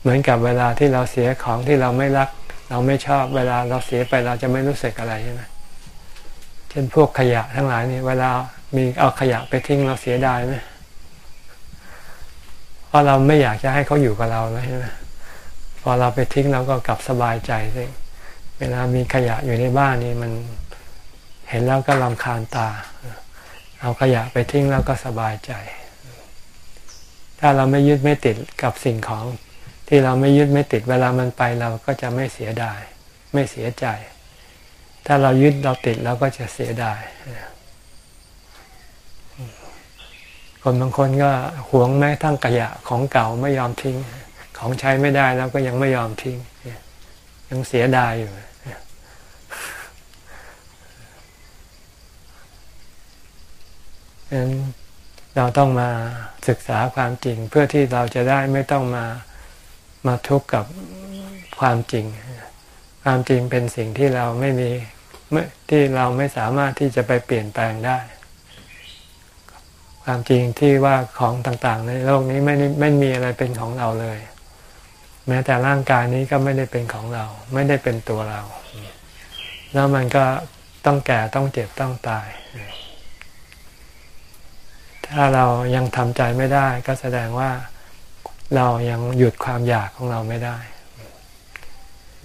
เหมือนกับเวลาที่เราเสียของที่เราไม่รัก เราไม่ชอบเวลาเราเสียไปเราจะไม่รู้สึกอะไรใช่ไหม ช่นพวกขยะทั้งหลายนี่เวลามีเอาขยะไปทิ้งเราเสียดายไหมเพราะเราไม่อยากจะให้เขาอยู่กับเราแล้วใช่ไหมพอเราไปทิ้งเราก็กลับสบายใจสิเวลามีขยะอยู่ในบ้านนี่มันเห็นแล้วก็ลำคาญตา เอาขยะไปทิ้งแล้วก็สบายใจ ถ้าเราไม่ยึดไม่ติดกับสิ่งของ ที่เราไม่ยึดไม่ติดเวลามันไปเราก็จะไม่เสียดาย ไม่เสียใจ ถ้าเรายึดเราติดเราก็จะเสียดายคนบางคนก็หวงแม้ทั้งขยะของเก่าไม่ยอมทิ้ง ของใช้ไม่ได้แล้วก็ยังไม่ยอมทิ้ง ยังเสียดายอยู่ฉะนั้นเราต้องมาศึกษาความจริง เพื่อที่เราจะได้ไม่ต้องมามาทุกข์กับความจริง ความจริงเป็นสิ่งที่เราไม่มี ที่เราไม่สามารถที่จะไปเปลี่ยนแปลงได้ ความจริงที่ว่าของต่างๆ ในโลกนี้ไม่ไม่มีอะไรเป็นของเราเลย แม้แต่ร่างกายนี้ก็ไม่ได้เป็นของเรา ไม่ได้เป็นตัวเรา แล้วมันก็ต้องแก่ต้องเจ็บต้องตาย ถ้าเรายังทำใจไม่ได้ ก็แสดงว่าเรายังหยุดความอยากของเราไม่ได้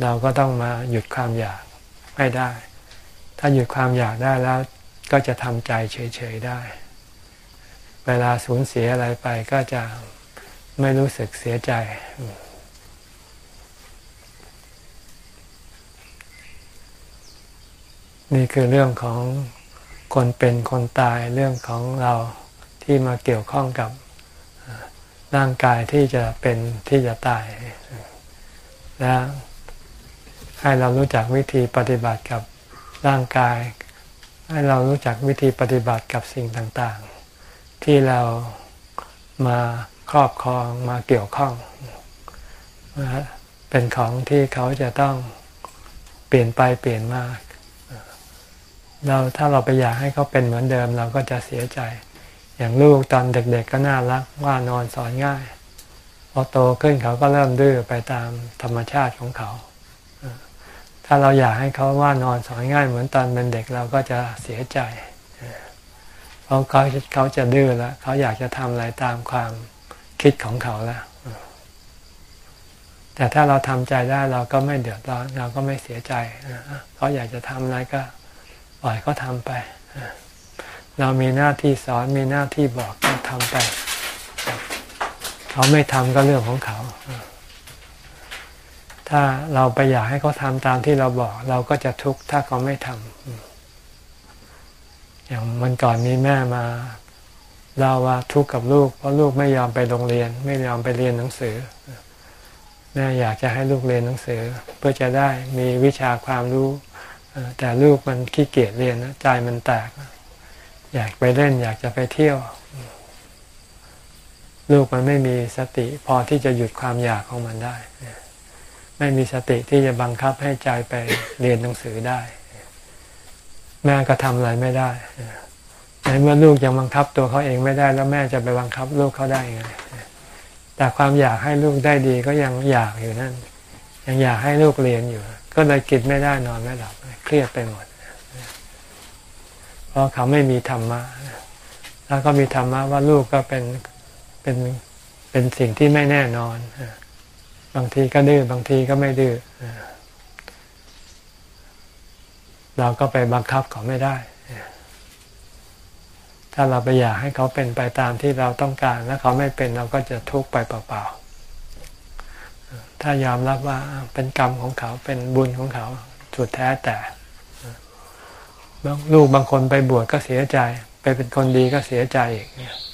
เราก็ต้องมาหยุดความอยากให้ได้ ถ้าหยุดความอยากได้แล้วก็จะทำใจเฉยๆได้ เวลาสูญเสียอะไรไปก็จะไม่รู้สึกเสียใจ นี่คือเรื่องของคนเป็นคนตายเรื่องของเราที่มาเกี่ยวข้องกับร่างกายที่จะเป็นที่จะตาย และให้เรารู้จักวิธีปฏิบัติกับ ร่างกาย ให้เรารู้จักวิธีปฏิบัติกับสิ่งต่างๆ ที่เรามาครอบครองมาเกี่ยวข้อง เป็นของที่เขาจะต้องเปลี่ยนไปเปลี่ยนมาเราถ้าเราไปอยากให้เขาเป็นเหมือนเดิม เราก็จะเสียใจ อย่างลูกตอนเด็ก ๆ ก็น่ารักว่านอนสอนง่ายพอโตขึ้นเขาก็เริ่มดื้อไปตามธรรมชาติของเขา ถ้าเราอยากให้เขาว่านอนสอนง่ายเหมือนตอนเป็นเด็กเราก็จะเสียใจ เพราะเขาเขาจะดื้อแล้วเขาอยากจะทำอะไรตามความคิดของเขาแล้วแต่ถ้าเราทำใจได้เราก็ไม่เดือดร้อนเราก็ไม่เสียใจเขาอยากจะทำอะไรก็ปล่อยเขาทำไป เรามีหน้าที่สอนมีหน้าที่บอกก็ทำไป เขาไม่ทำก็เรื่องของเขา ถ้าเราไปอยากให้เขาทำตามที่เราบอก เราก็จะทุกข์ถ้าเขาไม่ทำอย่างมันก่อนมีแม่มาเราว่าทุกข์กับลูก เพราะลูกไม่ยอมไปโรงเรียน ไม่ยอมไปเรียนหนังสือแม่อยากจะให้ลูกเรียนหนังสือ เพื่อจะได้มีวิชาความรู้แต่ลูกมันขี้เกียจเรียนใจมันแตก อยากไปเล่น อยากจะไปเที่ยว ลูกมันไม่มีสติ พอที่จะหยุดความอยากของมันได้ ไม่มีสติที่จะบังคับให้ใจไปเรียนหนังสือได้ แม่ก็ทำอะไรไม่ได้ในเมื่อลูกยังบังคับตัวเขาเองไม่ได้ แล้วแม่จะไปบังคับลูกเขาได้ไงแต่ความอยากให้ลูกได้ดีก็ยังอยากอยู่นั่น ยังอยากให้ลูกเรียนอยู่ ก็เลยกินไม่ได้นอนไม่หลับเครียดไปหมด เพราะเขาไม่มีธรรมะแล้วก็มีธรรมะว่าลูกก็เป็นเป็นเป็นสิ่งที่ไม่แน่นอน บางทีก็ดื้อบางทีก็ไม่ดื้อเราก็ไปบังคับเขาไม่ได้ ถ้าเราไปอยากให้เขาเป็นไปตามที่เราต้องการ แล้วเขาไม่เป็นเราก็จะทุกข์ไปเปล่าๆ ถ้ายอมรับว่าเป็นกรรมของเขาเป็นบุญของเขาสุดแท้แต่ลูกบางคนไปบวชก็เสียใจ ไปเป็นคนดีก็เสียใจอีก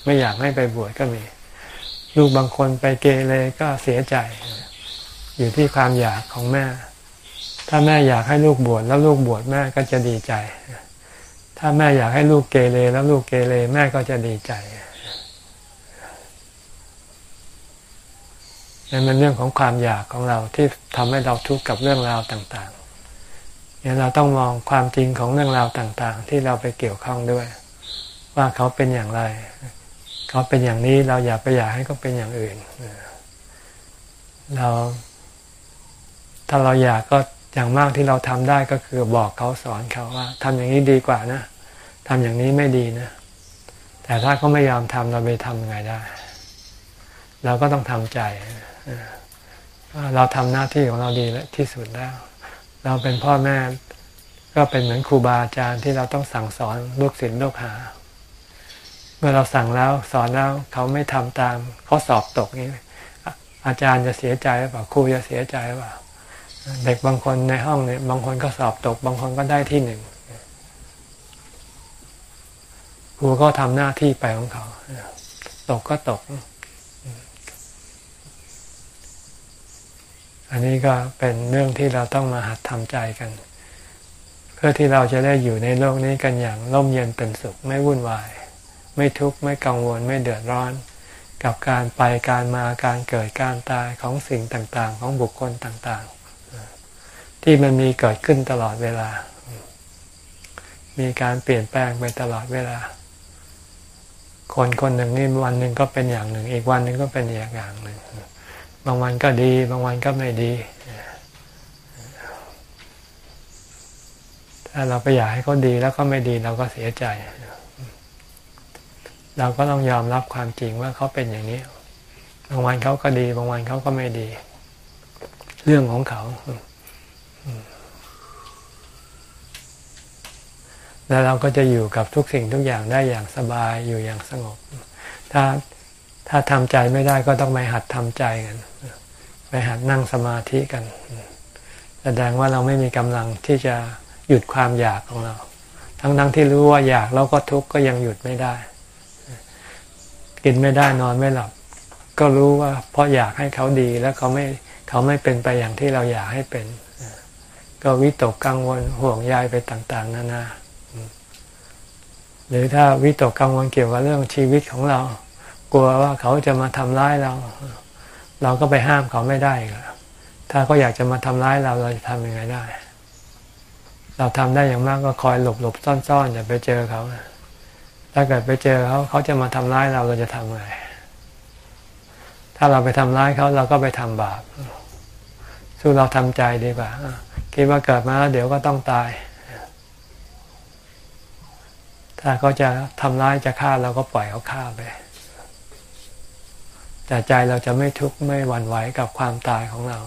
ไม่อยากให้ไปบวชก็มี ลูกบางคนไปเกเรก็เสียใจ อยู่ที่ความอยากของแม่ ถ้าแม่อยากให้ลูกบวชแล้วลูกบวชแม่ก็จะดีใจ ถ้าแม่อยากให้ลูกเกเรแล้วลูกเกเรแม่ก็จะดีใจนั่นเป็นเรื่องของความอยากของเราที่ทำให้เราทุกข์กับเรื่องราวต่างๆเนี่ยเราต้องมองความจริงของเรื่องราวต่างๆ ที่เราไปเกี่ยวข้องด้วย ว่าเขาเป็นอย่างไร เขาเป็นอย่างนี้เราอย่าไปอยากให้เขาเป็นอย่างอื่นเรา ถ้าเราอยากก็อย่างมากที่เราทำได้ก็คือบอกเขาสอนเขาว่าทำอย่างนี้ดีกว่านะทำอย่างนี้ไม่ดีนะ แต่ถ้าเขาไม่ยอมทำเราไปทำยังไงได้ เราก็ต้องทำใจ เราทำหน้าที่ของเราดีแล้วที่สุดแล้ว เราเป็นพ่อแม่ก็เป็นเหมือนครูบาอาจารย์ที่เราต้องสั่งสอนลูกศิษย์ลูกหา เมื่อเราสั่งแล้วสอนแล้วเขาไม่ทำตามเขาสอบตกนี้อาจารย์จะเสียใจหรือเปล่าครูจะเสียใจหรือเปล่า เด็กบางคนในห้องเนี่ยบางคนก็สอบตก บางคนก็ได้ที่หนึ่งครูก็ทำหน้าที่ไปของเขา ตกก็ตก อันนี้ก็เป็นเรื่องที่เราต้องมาหัดทำใจกัน เพื่อที่เราจะได้อยู่ในโลกนี้กันอย่างร่มเย็นเป็นสุข ไม่วุ่นวาย ไม่ทุกข์ ไม่กังวล ไม่เดือดร้อน กับการไปการมาการเกิดการตายของสิ่งต่างๆ ของบุคคลต่างๆ ที่มันมีเกิดขึ้นตลอดเวลา มีการเปลี่ยนแปลงไปตลอดเวลา คนคนหนึ่งนี่วันหนึ่งก็เป็นอย่างหนึ่ง อีกวันหนึ่งก็เป็นอีกอย่างหนึ่ง บางวันก็ดี บางวันก็ไม่ดี ถ้าเราไปอยากให้เขาดีแล้วก็ไม่ดีเราก็เสียใจ เราก็ต้องยอมรับความจริงว่าเขาเป็นอย่างนี้ บางวันเขาก็ดี บางวันเขาก็ไม่ดี เรื่องของเขา แล้วเราก็จะอยู่กับทุกสิ่งทุกอย่างได้อย่างสบายอยู่อย่างสงบ ถ้าถ้าทำใจไม่ได้ก็ต้องไปหัดทำใจกันไปหัดนั่งสมาธิกัน แสดงว่าเราไม่มีกำลังที่จะหยุดความอยากของเรา ทั้งทั้งที่รู้ว่าอยากเราก็ทุกข์ก็ยังหยุดไม่ได้ กินไม่ได้นอนไม่หลับ ก็รู้ว่าเพราะอยากให้เขาดีแล้วเขาไม่เขาไม่เป็นไปอย่างที่เราอยากให้เป็น ก็วิตกกังวลห่วงใยไปต่าง ๆ นานา หรือถ้าวิตกกังวลเกี่ยวกับเรื่องชีวิตของเรา กลัวว่าเขาจะมาทำร้ายเรา เราก็ไปห้ามเขาไม่ได้ถ้าเขาอยากจะมาทำร้ายเราเราจะทำยังไงได้ เราทำได้อย่างมากก็คอยหลบหลบซ่อนๆอย่าไปเจอเขา ถ้าเกิดไปเจอเขาเขาจะมาทำร้ายเราเราจะทำไงถ้าเราไปทำร้ายเขาเราก็ไปทำบาปสู้เราทำใจดีกว่าคิดว่าเกิดมาแล้วเดี๋ยวก็ต้องตาย ถ้าเขาจะทำร้ายจะฆ่าเราก็ปล่อยเขาฆ่าไปแต่ใจเราจะไม่ทุกข์ไม่หวั่นไหวกับความตายของเรา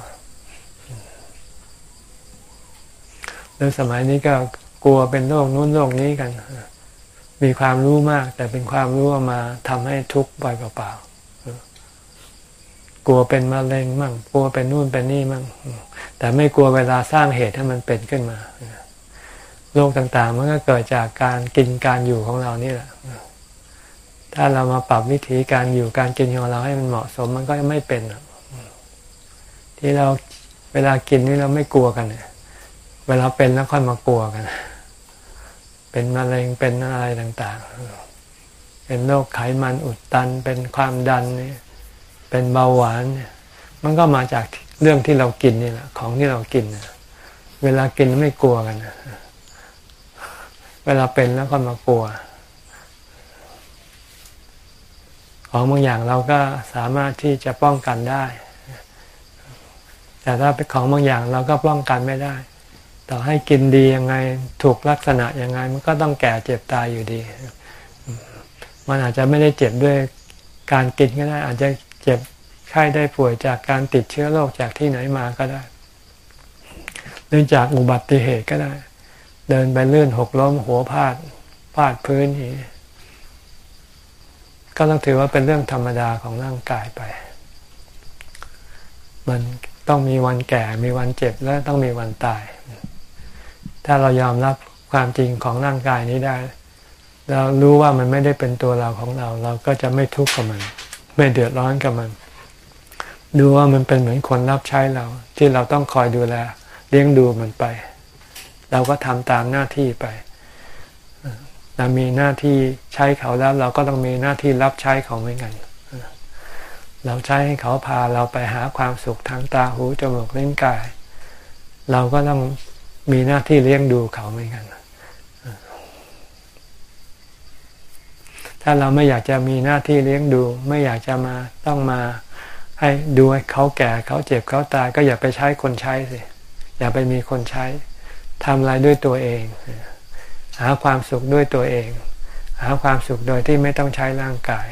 หรือสมัยนี้ก็กลัวเป็นโรคนู้นโรคนี้กัน มีความรู้มาก แต่เป็นความรู้มาทำให้ทุกข์ไปเปล่าๆ กลัวเป็นมะเร็งมั่ง กลัวเป็นนู่นเป็นนี่มั่ง แต่ไม่กลัวเวลาสร้างเหตุให้มันเป็นขึ้นมา โรคต่างๆ มันก็เกิดจากการกินการอยู่ของเรานี่แหละ ถ้าเรามาปรับวิธีการอยู่การกินของเราให้มันเหมาะสมมันก็ไม่เป็น ที่เราเวลากินนี่เราไม่กลัวกัน เวลาเป็นแล้วค่อยมากลัวกัน เป็นมะเร็งเป็นอะไรต่างๆ เป็นโรคไขมันอุดตัน เป็นความดันนี่เป็นเบาหวานนี่มันก็มาจากเรื่องที่เรากินนี่แหละ ของที่เรากิน เวลากินไม่กลัวกัน เวลาเป็นแล้วก็มากลัว ของบางอย่างเราก็สามารถที่จะป้องกันได้ แต่ถ้าเป็นของบางอย่างเราก็ป้องกันไม่ได้ ต่อให้กินดียังไงถูกลักษณะยังไง มันก็ต้องแก่เจ็บตายอยู่ดี มันอาจจะไม่ได้เจ็บด้วยการกินก็ได้ อาจจะเจ็บไข้ได้ป่วยจากการติดเชื้อโรคจากที่ไหนมาก็ได้เนื่องจากอุบัติเหตุก็ได้ เดินไปเลื่อนหกล้มหัวพาดพาดพื้นนี่ก็ต้องถือว่าเป็นเรื่องธรรมดาของร่างกายไป มันต้องมีวันแก่มีวันเจ็บและต้องมีวันตาย ถ้าเรายอมรับความจริงของร่างกายนี้ได้ เรารู้ว่ามันไม่ได้เป็นตัวเราของเรา เราก็จะไม่ทุกข์กับมัน ไม่เดือดร้อนกับมัน ดูว่ามันเป็นเหมือนคนรับใช้เรา ที่เราต้องคอยดูแล เลี้ยงดูมันไป เราก็ทำตามหน้าที่ไปเรามีหน้าที่ใช้เขาแล้ว เราก็ต้องมีหน้าที่รับใช้เขาเหมือนกัน เราใช้ให้เขาพาเราไปหาความสุขทางตาหูจมูกลิ้นกาย เราก็ต้องมีหน้าที่เลี้ยงดูเขาเหมือนกัน ถ้าเราไม่อยากจะมีหน้าที่เลี้ยงดู ไม่อยากจะมาต้องมาให้ดูให้เขาแก่เขาเจ็บเขาตายก็อย่าไปใช้คนใช้สิอย่าไปมีคนใช้ ทำอะไรด้วยตัวเอง หาความสุขด้วยตัวเอง หาความสุขโดยที่ไม่ต้องใช้ร่างกาย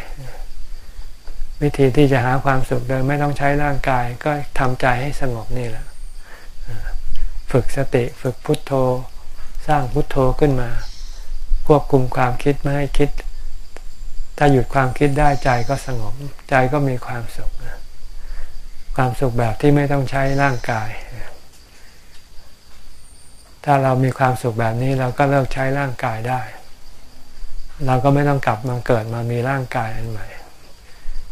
วิธีที่จะหาความสุขโดยไม่ต้องใช้ร่างกาย ก็ทำใจให้สงบนี่แหละฝึกสติฝึกพุทโธ สร้างพุทโธขึ้นมา ควบคุมความคิดไม่ให้คิด ถ้าหยุดความคิดได้ใจก็สงบใจก็มีความสุขความสุขแบบที่ไม่ต้องใช้ร่างกาย ถ้าเรามีความสุขแบบนี้เราก็เลิกใช้ร่างกายได้ เราก็ไม่ต้องกลับมาเกิดมามีร่างกายอันใหม่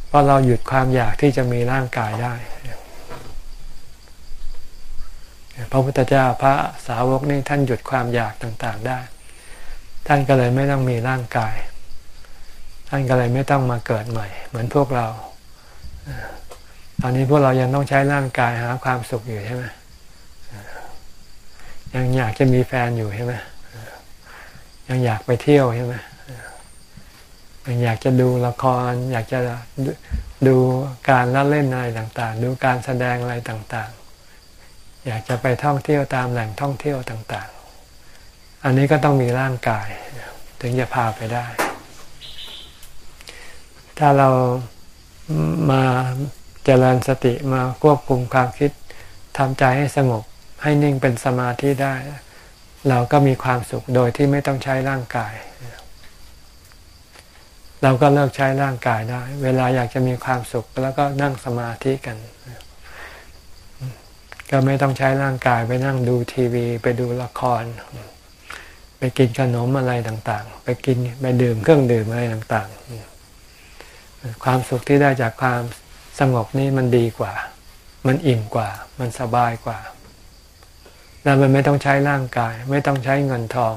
เพราะเราหยุดความอยากที่จะมีร่างกายได้พระพุทธเจ้าพระสาวกนี่ท่านหยุดความอยากต่างๆได้ ท่านก็เลยไม่ต้องมีร่างกาย ท่านก็เลยไม่ต้องมาเกิดใหม่ เหมือนพวกเราตอนนี้พวกเรายังต้องใช้ร่างกายหาความสุขอยู่ใช่ไหม ยังอยากจะมีแฟนอยู่ใช่ไหมยังอยากไปเที่ยวใช่ไหมยังอยากจะดูละคร อยากจะดูการละเล่นอะไรต่างๆ ดูการแสดงอะไรต่างๆ อยากจะไปท่องเที่ยวตามแหล่งท่องเที่ยวต่างๆ อันนี้ก็ต้องมีร่างกาย ถึงจะพาไปได้ ถ้าเรามาเจริญสติมาควบคุมความคิดทำใจให้สงบ ให้นิ่งเป็นสมาธิได้ เราก็มีความสุขโดยที่ไม่ต้องใช้ร่างกาย เราก็เลิกใช้ร่างกายได้ เวลาอยากจะมีความสุขแล้วก็นั่งสมาธิกัน ก็ไม่ต้องใช้ร่างกายไปนั่งดูทีวี ไปดูละคร ไปกินขนมอะไรต่างๆ ไปกินไปดื่มเครื่องดื่มอะไรต่างๆ ความสุขที่ได้จากความสงบนี่มันดีกว่า มันอิ่มกว่า มันสบายกว่า แล้วมันไม่ต้องใช้ร่างกาย ไม่ต้องใช้เงินทอง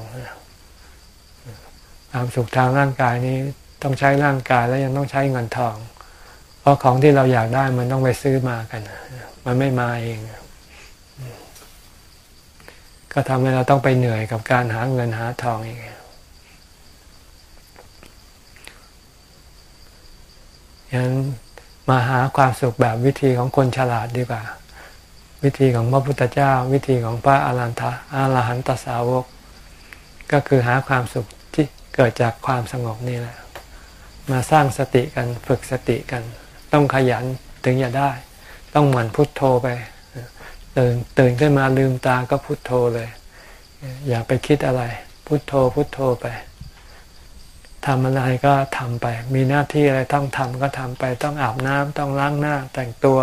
ความสุขทางร่างกายนี้ต้องใช้ร่างกายแล้วยังต้องใช้เงินทอง เพราะของที่เราอยากได้มันต้องไปซื้อมากัน มันไม่มาเอง ก็ทำให้เราต้องไปเหนื่อยกับการหาเงินหาทองเองยันมาหาความสุขแบบวิธีของคนฉลาดดีกว่า วิธีของพระพุทธเจ้า วิธีของพระอารันทะอาลหันตสาวก ก็คือหาความสุขที่เกิดจากความสงบนี่แหละ มาสร้างสติกันฝึกสติกัน ต้องขยันถึงจะได้ ต้องหมั่นพุทโธไปตื่นตื่นขึ้นมาลืมตาก็พุทโธเลย อย่าไปคิดอะไร พุทโธพุทโธไปทำอะไรก็ทำไป มีหน้าที่อะไรต้องทำก็ทำไป ต้องอาบน้ำต้องล้างหน้าแต่งตัว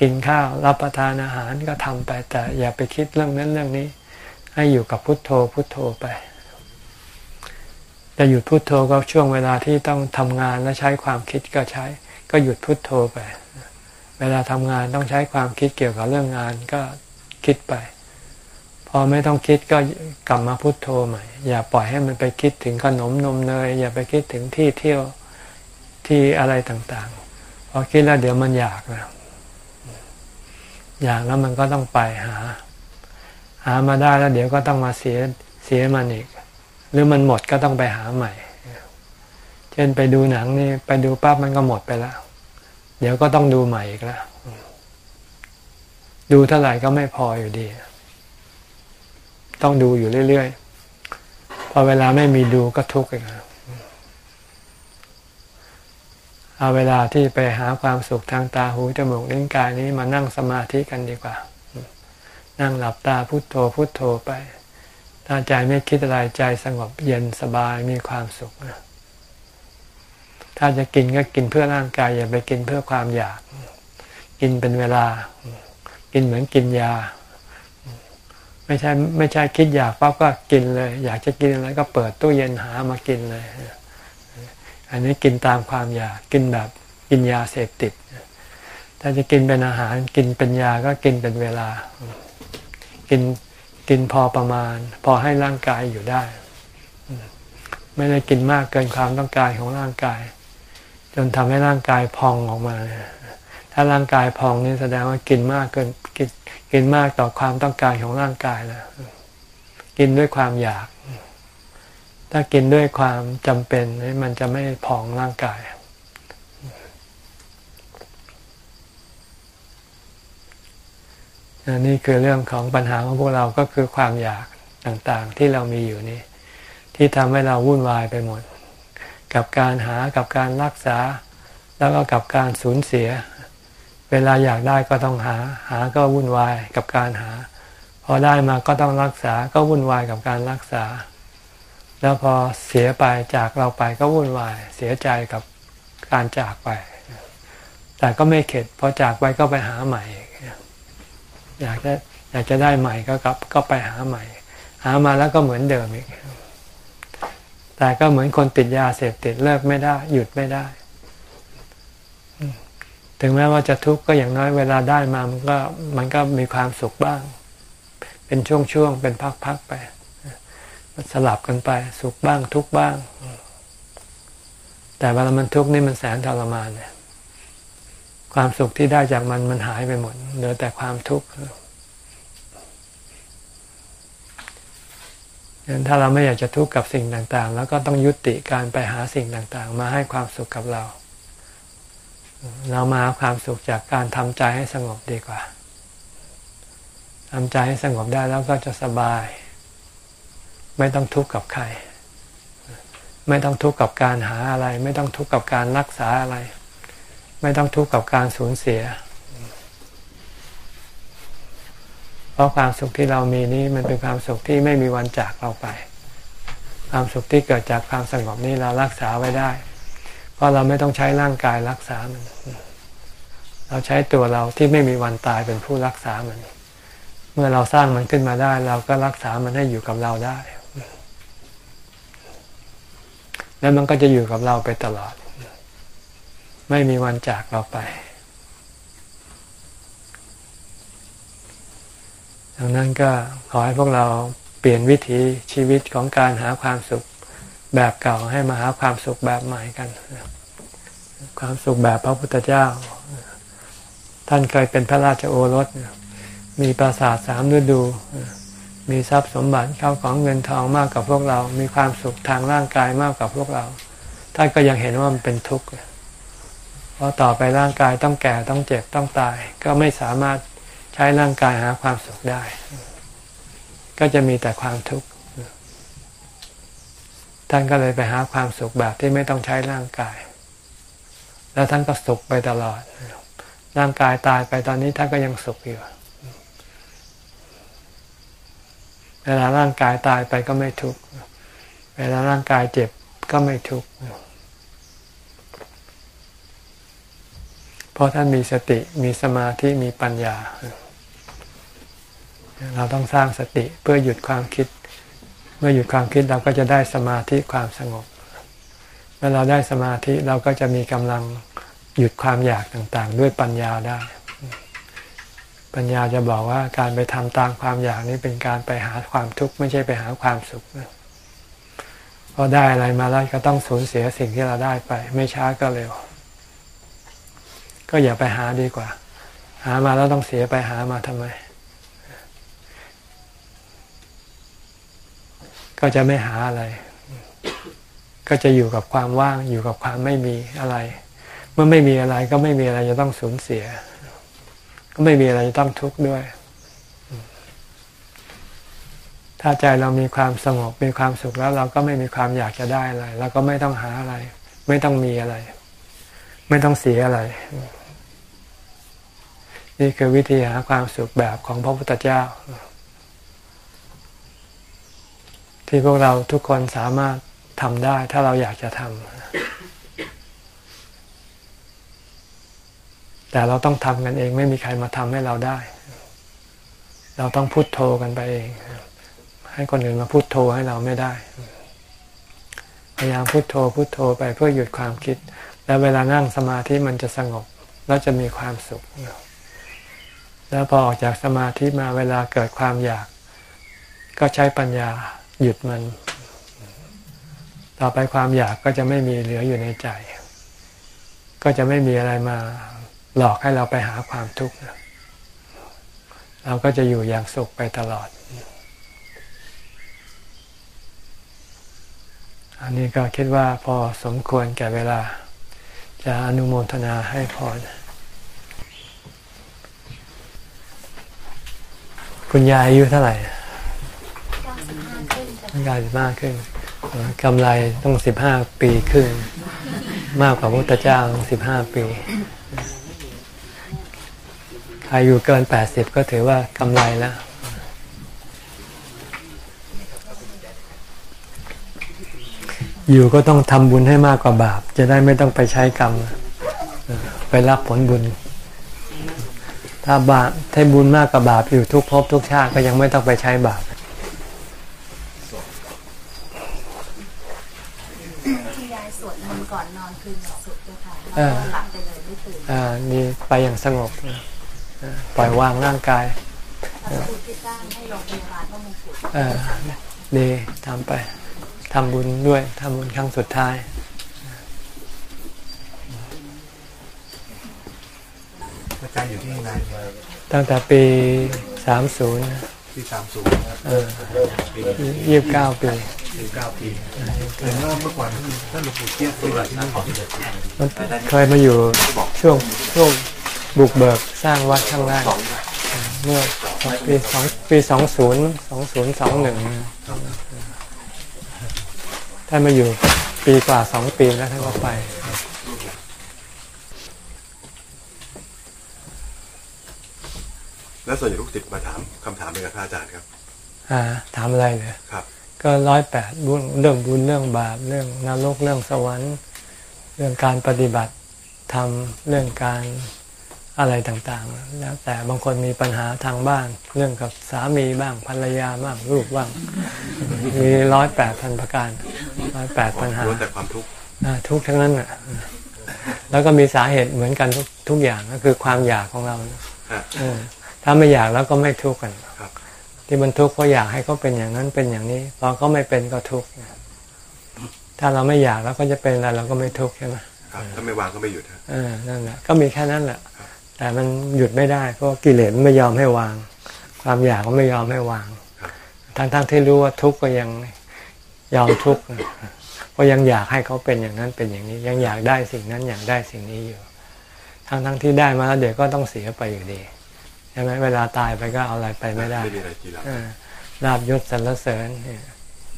กินข้าวรับประทานอาหารก็ทำไป แต่อย่าไปคิดเรื่องนั้นเรื่องนี้ ให้อยู่กับพุทโธพุทโธไปจะหยุดพุทโธก็ช่วงเวลาที่ต้องทำงานและใช้ความคิดก็ใช้ ก็หยุดพุทโธไป เวลาทำงานต้องใช้ความคิดเกี่ยวกับเรื่องงานก็คิดไป พอไม่ต้องคิดก็กลับมาพุโทโธใหม่ อย่าปล่อยให้มันไปคิดถึงขนมนมเนยอย่าไปคิดถึงที่เที่ยวที่อะไรต่างๆ พอคิดแล้วเดี๋ยวมันอยากนะ อยากแล้วมันก็ต้องไปหา หามาได้แล้วเดี๋ยวก็ต้องมาเสียเสียมันอีก หรือมันหมดก็ต้องไปหาใหม่ เช่นไปดูหนังนี่ไปดูปั๊บมันก็หมดไปแล้ว เดี๋ยวก็ต้องดูใหม่อีกแล้วดูเท่าไหร่ก็ไม่พออยู่ดี ต้องดูอยู่เรื่อยๆ พอเวลาไม่มีดูก็ทุกข์อีกแล้ว เอาเวลาที่ไปหาความสุขทางตาหูจมูกลิ้นกายนี้มานั่งสมาธิกันดีกว่า นั่งหลับตาพุโทโธพุโทโธไป ถ้าใจไม่คิดอะไรใจสงบเย็นสบายมีความสุขถ้าจะกินก็กินเพื่อร่างกายอย่าไปกินเพื่อความอยาก กินเป็นเวลา กินเหมือนกินยา ไม่ใช่ไม่ใช่คิดอยากปั๊บก็กินเลย อยากจะกินอะไรก็เปิดตู้เย็นหามากินเลย อันนี้กินตามความอยากกินแบบกินยาเสพติด ถ้าจะกินเป็นอาหารกินเป็นยาก็กินเป็นเวลา กินกินพอประมาณ พอให้ร่างกายอยู่ได้ ไม่ได้กินมากเกินความต้องการของร่างกาย จนทำให้ร่างกายพองออกมา ถ้าร่างกายพองนี่แสดงว่ากินมากเกินกินกินมากต่อความต้องการของร่างกายแล้วกินด้วยความอยาก ถ้ากินด้วยความจำเป็นมันจะไม่พองร่างกาย นี่คือเรื่องของปัญหาของพวกเราก็คือความอยากต่างๆที่เรามีอยู่นี่ ที่ทำให้เราวุ่นวายไปหมด กับการหากับการรักษา แล้วก็กับการสูญเสีย เวลาอยากได้ก็ต้องหา หาก็วุ่นวายกับการหา พอได้มาก็ต้องรักษาก็วุ่นวายกับการรักษา แล้วพอเสียไปจากเราไปก็วุ่นวาย เสียใจกับการจากไป แต่ก็ไม่เข็ดพอจากไปก็ไปหาใหม่ อยากจะอยากจะได้ใหม่ก็กลับก็ไปหาใหม่ หามาแล้วก็เหมือนเดิมอีก แต่ก็เหมือนคนติดยาเสพติดเลิกไม่ได้ หยุดไม่ได้ ถึงแม้ว่าจะทุกข์ก็อย่างน้อยเวลาได้มามันก็มันก็มีความสุขบ้าง เป็นช่วงๆเป็นพักๆไป สลับกันไป สุขบ้างทุกบ้าง แต่เวลามันทุกข์นี่มันแสนทรมานเนี่ยความสุขที่ได้จากมันมันหายไปหมดเหลือแต่ความทุกข์งั้นถ้าเราไม่อยากจะทุกข์กับสิ่งต่าง ๆ แล้วก็ต้องยุติการไปหาสิ่งต่าง ๆ มาให้ความสุขกับเรา เรามาหาความสุขจากการทำใจให้สงบดีกว่าทำใจให้สงบได้แล้วก็จะสบาย ไม่ต้องทุกข์กับใคร ไม่ต้องทุกข์กับการหาอะไร ไม่ต้องทุกข์กับการรักษาอะไร ไม่ต้องทุกข์กับการสูญเสีย เพราะความสุขที่เรามีนี้มันเป็นความสุขที่ไม่มีวันจากเราไป ความสุขที่เกิดจากความสงบนี้เรารักษาไว้ได้ เพราะเราไม่ต้องใช้ร่างกายรักษามันเราใช้ตัวเราที่ไม่มีวันตายเป็นผู้รักษามัน เมื่อเราสร้างมันขึ้นมาได้ เราก็รักษามันให้อยู่กับเราได้ แล้วมันก็จะอยู่กับเราไปตลอด ไม่มีวันจากเราไป ดังนั้นก็ขอให้พวกเราเปลี่ยนวิถีชีวิตของการหาความสุขแบบเก่าให้มาหาความสุขแบบใหม่กัน ความสุขแบบพระพุทธเจ้า ท่านเคยเป็นพระราชโอรส มีปราสาทสามฤดู มีทรัพย์สมบัติเข้าของเงินทองมากกว่าพวกเรา มีความสุขทางร่างกายมากกว่าพวกเรา ท่านก็ยังเห็นว่ามันเป็นทุกข์ เพราะต่อไปร่างกายต้องแก่ต้องเจ็บต้องตาย ก็ไม่สามารถใช้ร่างกายหาความสุขได้ ก็จะมีแต่ความทุกข์ ท่านก็เลยไปหาความสุขแบบที่ไม่ต้องใช้ร่างกาย แล้วท่านก็สุขไปตลอด ร่างกายตายไปตอนนี้ท่านก็ยังสุขอยู่ เวลาร่างกายตายไปก็ไม่ทุกข์เวลาร่างกายเจ็บก็ไม่ทุกข์เพราะท่านมีสติมีสมาธิมีปัญญา เราต้องสร้างสติเพื่อหยุดความคิด เมื่อหยุดความคิดเราก็จะได้สมาธิความสงบ เมื่อเราได้สมาธิเราก็จะมีกำลังหยุดความอยากต่างๆ ด้วยปัญญาได้ ปัญญาจะบอกว่าการไปทำตามความอยากนี้เป็นการไปหาความทุกข์ไม่ใช่ไปหาความสุขพอได้อะไรมาแล้วก็ต้องสูญเสียสิ่งที่เราได้ไป ไม่ช้าก็เร็ว ก็อย่าไปหาดีกว่า หามาแล้วต้องเสียไปหามาทำไม ก็จะไม่หาอะไร ก็จะอยู่กับความว่างอยู่กับความไม่มีอะไร เมื่อไม่มีอะไรก็ไม่มีอะไรจะต้องสูญเสีย ก็ไม่มีอะไรต้องทุกข์ด้วย ถ้าใจเรามีความสงบมีความสุขแล้ว เราก็ไม่มีความอยากจะได้อะไรเราก็ไม่ต้องหาอะไร ไม่ต้องมีอะไร ไม่ต้องเสียอะไร นี่คือวิธีหาความสุขแบบของพระพุทธเจ้า ที่พวกเราทุกคนสามารถทำได้ ถ้าเราอยากจะทำ แต่เราต้องทำกันเองไม่มีใครมาทำให้เราได้ เราต้องพุโทโธกันไปเอง ให้คนอื่นมาพุโทโธให้เราไม่ได้ พยายามพุโทโธพุโทโธไปเพื่อหยุดความคิด แล้วเวลานั่งสมาธิมันจะสงบแล้วจะมีความสุข แล้วพอออกจากสมาธิมาเวลาเกิดความอยาก ก็ใช้ปัญญาหยุดมัน ต่อไปความอยากก็จะไม่มีเหลืออยู่ในใจ ก็จะไม่มีอะไรมา หลอกให้เราไปหาความทุกข์เราก็จะอยู่อย่างสุขไปตลอด อันนี้ก็คิดว่าพอสมควรแก่เวลา จะอนุโมทนาให้พรคุณยายอายุเท่าไหร่ร่างกายสิบห้าขึ้นกำไรต้องสิบห้าปีขึ้น มากกว่าพระพุทธเจ้าสิบห้าปี ใครอยู่เกินแปดสิบก็ถือว่ากำไรแล้วอยู่ก็ต้องทำบุญให้มากกว่าบาป จะได้ไม่ต้องไปใช้กรรม ไปรับผลบุญ ถ้าบาปถ้าบุญมากกว่าบาปอยู่ทุกภพทุกชาติก็ยังไม่ต้องไปใช้บาปที่ยายสวดมนต์ก่อนนอนคืนสุดเลยค่ะแล้วก็หลับไปเลยไม่ตื่นอ่านี่ไปอย่างสงบ ปล่อยวางร่างกายที่สร้างให้โรงพยาบาลพระมงกุฎเออดีทำไปทำบุญด้วยทำบุญครั้งสุดท้ายอาจารย์อยู่ที่ไหนตั้งแต่ปีสามศูนย์ปีสามศูนย์ยี่สิบเก้าปียี่สิบเก้าปีเห็นว่าเมื่อก่อนท่านหลวงปู่เทียบที่ที่นั่นเคยมาอยู่ช่วงช่วง บุกเบิกสร้างวัดข้างล่างเมื่อปีสองปีสองศูนย์สองศูนย์สองหนึ่งท่านมาอยู่ปีกว่าสองปีแล้วท่านก็ไป แล้วส่วนใหญ่ลูกศิษย์มาถามคำถามเป็นกับพระอาจารย์ครับ อ่า ถามอะไรเลยครับ ก็ร้อยแปดบุญเรื่องบุญเรื่องบาปเรื่องนรกเรื่องสวรรค์ เรื่องการปฏิบัติทำเรื่องการ อะไรต่างๆ แล้วแต่บางคนมีปัญหาทางบ้าน เรื่องกับสามีบ้างภรรยาบ้างลูกบ้าง มีร้อยแปดพันประการร้อยแปดปัญหาแต่ความทุกข์ทุกทั้งนั้นอะแล้วก็มีสาเหตุเหมือนกันทุกทุกอย่างก็คือความอยากของเราถ้าไม่อยากแล้วก็ไม่ทุกข์กันที่มันทุกข์เพราะอยากให้เขาเป็นอย่างนั้นเป็นอย่างนี้พอเขาไม่เป็นก็ทุกข์ถ้าเราไม่อยากแล้วก็จะเป็นอะไรเราก็ไม่ทุกข์ใช่ไหมถ้าไม่วางก็ไม่หยุดเออนั่นแหละก็มีแค่นั้นแหละ แต่มันหยุดไม่ได้ เพราะกิเลสไม่ยอมให้วาง ความอยากก็ไม่ยอมให้วาง ทั้งๆทที่รู้ว่าทุกข์ก็ยังยอมทุกข์เพราะยังอยากให้เขาเป็นอย่างนั้นเป็นอย่างนี้ ยังอยากได้สิ่งนั้นอยากได้สิ่งนี้อยู่ ทั้งๆทที่ได้มาแล้วเดี๋ยวก็ต้องเสียไปอยู่ดีใช่ไหมเวลาตายไปก็เอาอะไรไปไม่ได้ลาบยศสรรเสริญ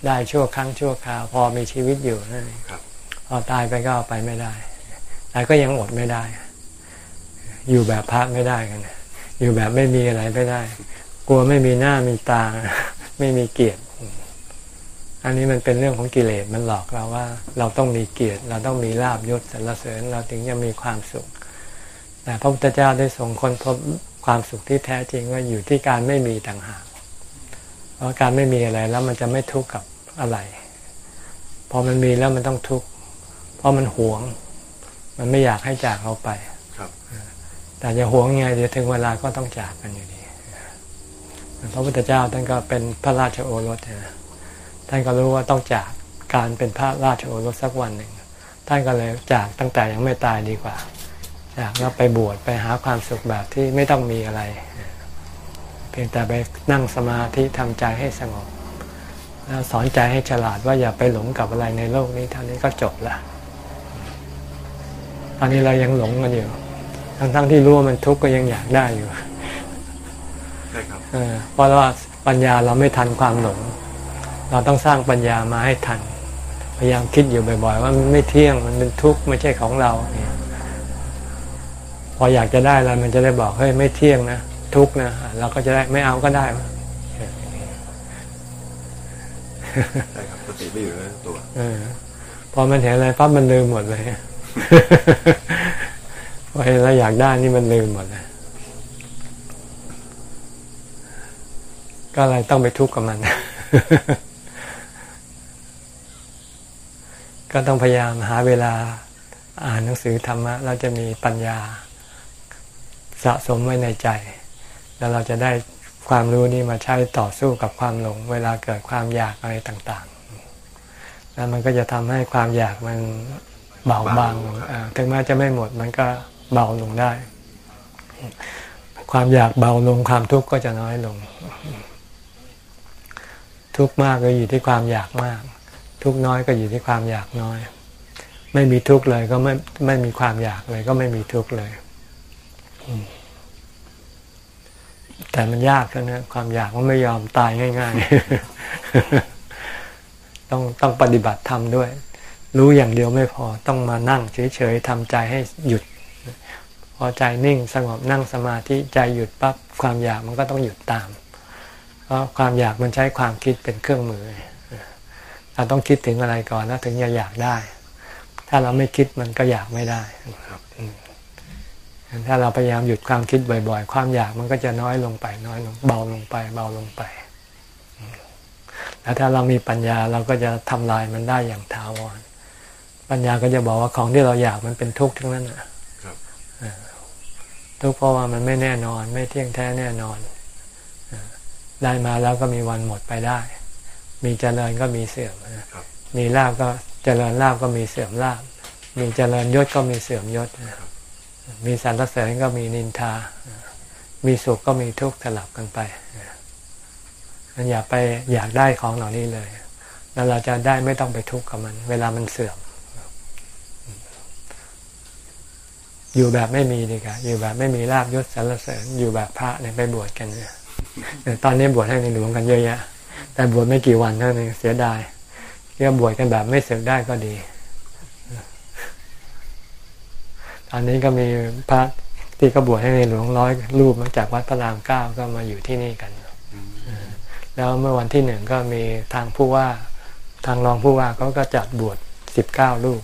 ได้ชั่วครั้งชั่วคราวพอมีชีวิตอยู่นั่นเองพอตายไปก็เอาไปไม่ได้แต่ก็ยังอดไม่ได้ อยู่แบบพระไม่ได้กัน อยู่แบบไม่มีอะไรไม่ได้ กลัวไม่มีหน้ามีตา ไม่มีเกียรติ อันนี้มันเป็นเรื่องของกิเลสมันหลอกเราว่า เราต้องมีเกียรติ เราต้องมีลาบยศสรรเสริญ เราถึงจะมีความสุข แต่พระพุทธเจ้าได้ทรงคนพบความสุขที่แท้จริงว่าอยู่ที่การไม่มีต่างหาก เพราะการไม่มีอะไรแล้วมันจะไม่ทุกข์กับอะไร พอมันมีแล้วมันต้องทุกข์ เพราะมันหวง มันไม่อยากให้จากเราไป แต่จะหวงไงเดี๋ยวถึงเวลาก็ต้องจากกันอยู่ดีพระพุทธเจ้าท่านก็เป็นพระราชโอรสนะท่านก็รู้ว่าต้องจากการเป็นพระราชโอรสสักวันหนึ่ง ท่านก็เลยจากตั้งแต่ยังไม่ตายดีกว่า จากแล้วไปบวชไปหาความสุขแบบที่ไม่ต้องมีอะไร เพียงแต่ไปนั่งสมาธิทำใจให้สงบ แล้วสอนใจให้ฉลาดว่าอย่าไปหลงกับอะไรในโลกนี้เท่านี้ก็จบละตอนนี้เรายังหลงกันอยู่ ทั้งๆทที่รู้ว่ามันทุกข์ก็ยังอยากได้อยู่ใช่ครับเพราะว่าปัญญาเราไม่ทันความหลง เราต้องสร้างปัญญามาให้ทัน พยายามคิดอยู่บ่อยๆ ว่ามันไม่เที่ยงมันเป็นทุกข์ไม่ใช่ของเราเนี่ยพออยากจะได้แล้วมันจะได้บอกเฮ้ยไม่เที่ยงนะทุกข์นะเราก็จะได้ไม่เอาก็ได้ใช่ครับสติไม่อยู่ในตัวพอมันเห็นอะไรปั๊บมันลืมหมดเลย พอเห็นแล้วอยากได้นี่มันลืมหมดเลยก็เลยต้องไปทุกข์กับมัน ก็ต้องพยายามหาเวลาอ่านหนังสือธรรมะ เราจะมีปัญญาสะสมไว้ในใจ แล้วเราจะได้ความรู้นี้มาใช้ต่อสู้กับความหลง เวลาเกิดความอยากอะไรต่าง ๆ แล้วมันก็จะทำให้ความอยากมันเบาบางถึงแม้จะไม่หมดมันก็ เบาลงได้ ความอยากเบาลงความทุกข์ก็จะน้อยลง ทุกข์มากก็อยู่ที่ความอยากมาก ทุกข์น้อยก็อยู่ที่ความอยากน้อย ไม่มีทุกข์เลยก็ไม่ไม่มีความอยากเลย ก็ไม่มีทุกข์เลยแต่มันยากนะความอยากมันไม่ยอมตายง่าย ๆ ต้องต้องปฏิบัติธรรมด้วย รู้อย่างเดียวไม่พอต้องมานั่งเฉยๆทำใจให้หยุด พอใจนิ่งสงบนั่งสมาธิใจหยุดปั๊บความอยากมันก็ต้องหยุดตาม เพราะความอยากมันใช้ความคิดเป็นเครื่องมือเราต้องคิดถึงอะไรก่อนแล้วถึงจะอยากได้ ถ้าเราไม่คิดมันก็อยากไม่ได้ถ้าเราพยายามหยุดความคิดบ่อย ๆ ความอยากมันก็จะน้อยลงไปน้อยลงเบาลงไปเบาลงไป แล้วถ้าเรามีปัญญาเราก็จะทำลายมันได้อย่างถาวร ปัญญาก็จะบอกว่าของที่เราอยากมันเป็นทุกข์ทั้งนั้นอะ ทุกข์เพราะว่ามันไม่แน่นอน ไม่เที่ยงแท้แน่นอน ได้มาแล้วก็มีวันหมดไปได้ มีเจริญก็มีเสื่อมมีลาบก็เจริญลาบก็มีเสื่อมลาบ มีเจริญยศก็มีเสื่อมยศ มีสรรเสริญก็มีนินทา มีสุขก็มีทุกข์สลับกันไปมันอย่าไปอยากได้ของเหล่านี้เลย แล้วเราจะได้ไม่ต้องไปทุกข์กับมัน เวลามันเสื่อม อยู่แบบไม่มีดีกว่าอยู่แบบไม่มีลาบยศสรรเสริญอยู่แบบพระเนี่ยไปบวชกันเนี่ยตอนนี้บวชให้ในหลวงกันเยอะแยะ แต่บวชไม่กี่วันเท่านั้นเสียดายเรียกบวชกันแบบไม่เสกได้ก็ดี ตอนนี้ก็มีพระที่ก็บวชให้ในหลวงร้อยรูปมาจากวัดพระรามเก้าก็มาอยู่ที่นี่กัน แล้วเมื่อวันที่หนึ่งก็มีทางผู้ว่าทางรองผู้ว่าเขาก็จัดบวชสิบเก้ารูป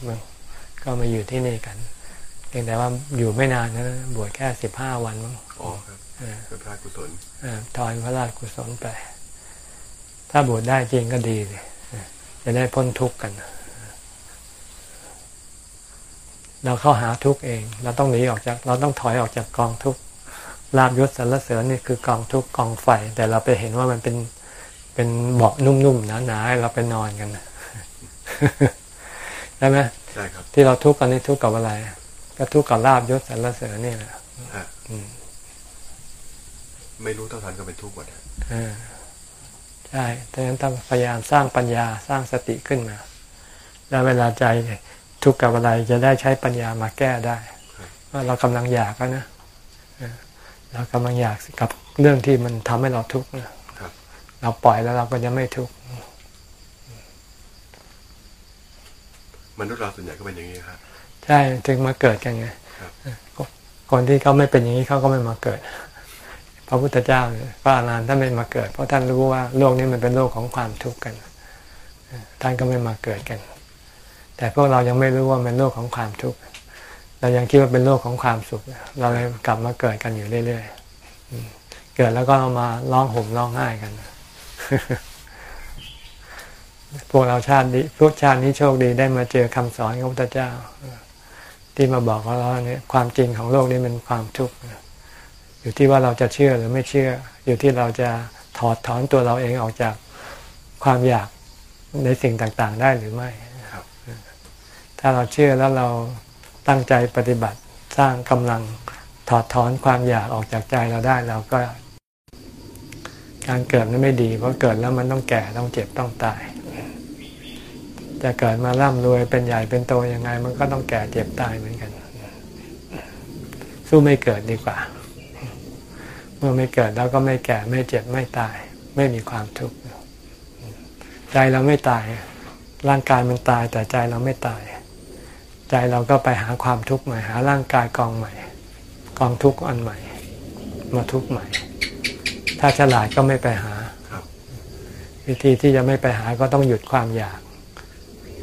ก็มาอยู่ที่นี่กัน พียงแต่ว่าอยู่ไม่นานนะบวชแค่สิบห้าวันมั้งอ๋อครับเป็นพระกุศลเอ่อถอนพระราชกุศลไป ถ้าบวชได้จริงก็ดีเลยจะได้พ้นทุกข์กัน เราเข้าหาทุกข์เอง เราต้องหนีออกจาก เราต้องถอยออกจากกองทุกข์ลาบยศสรรเสริญนี่คือกองทุกข์กองไฟ แต่เราไปเห็นว่ามันเป็นเป็นเบาะนุ่มๆหนาๆให้เราไปนอนกันนะได้ไหมได้ครับ ที่เราทุกข์กันนี่ทุกข์กับอะไร ก็ทุกข์กับลาบยศสรรเสริญนี่แหละฮะอืมไม่รู้เท่าทันก็เป็นทุกข์หมดฮะอ่าใช่ดังนั้นต้องพยายามสร้างปัญญาสร้างสติขึ้นมา แล้วเวลาใจทุกข์กับอะไรจะได้ใช้ปัญญามาแก้ได้ ว่าเรากำลังอยากแล้วนะเออเรากำลังอยากกับเรื่องที่มันทำให้เราทุกข์นะครับเราปล่อยแล้วเราก็จะไม่ทุกข์มนุษย์เราส่วนใหญ่ก็เป็นอย่างนี้ครับ ใช่ถึงมาเกิดกันไงครับคนที่เขาไม่เป็นอย่างนี้เขาก็ไม่มาเกิด พระพุทธเจ้าเนี่ยพระอรหันต์ท่านไม่มาเกิด เพราะท่านรู้ว่าโลกนี้มันเป็นโลกของความทุกข์กันท่านก็ไม่มาเกิดกัน แต่พวกเรายังไม่รู้ว่าเป็นโลกของความทุกข์เรายังคิดว่าเป็นโลกของความสุข เราเลยกลับมาเกิดกันอยู่เรื่อยๆอืมเกิดแล้วก็มาร้องห่มร้องไห้กันพวกเราชาตินี้พวกชาตินี้โชคดีได้มาเจอคำสอนของพระพุทธเจ้า ที่มาบอกว่าเราเนี่ยความจริงของโลกนี้เป็นความทุกข์อยู่ที่ว่าเราจะเชื่อหรือไม่เชื่อ อยู่ที่เราจะถอดถอนตัวเราเองออกจากความอยากในสิ่งต่างๆได้หรือไม่ถ้าเราเชื่อแล้วเราตั้งใจปฏิบัติสร้างกำลังถอดถอนความอยากออกจากใจเราได้เราก็ การเกิดนั้นไม่ดี เพราะเกิดแล้วมันต้องแก่ต้องเจ็บต้องตาย จะเกิดมาร่ำรวยเป็นใหญ่เป็นโตยังไง มันก็ต้องแก่เจ็บตายเหมือนกัน สู้ไม่เกิดดีกว่า เมื่อไม่เกิดแล้วก็ไม่แก่ไม่เจ็บไม่ตาย ไม่มีความทุกข์ใจเราไม่ตาย ร่างกายมันตายแต่ใจเราไม่ตาย ใจเราก็ไปหาความทุกข์ใหม่ หาร่างกายกองใหม่ กองทุกข์อันใหม่ มาทุกข์ใหม่ ถ้าฉลาดก็ไม่ไปหาวิธีที่จะไม่ไปหาก็ต้องหยุดความอยาก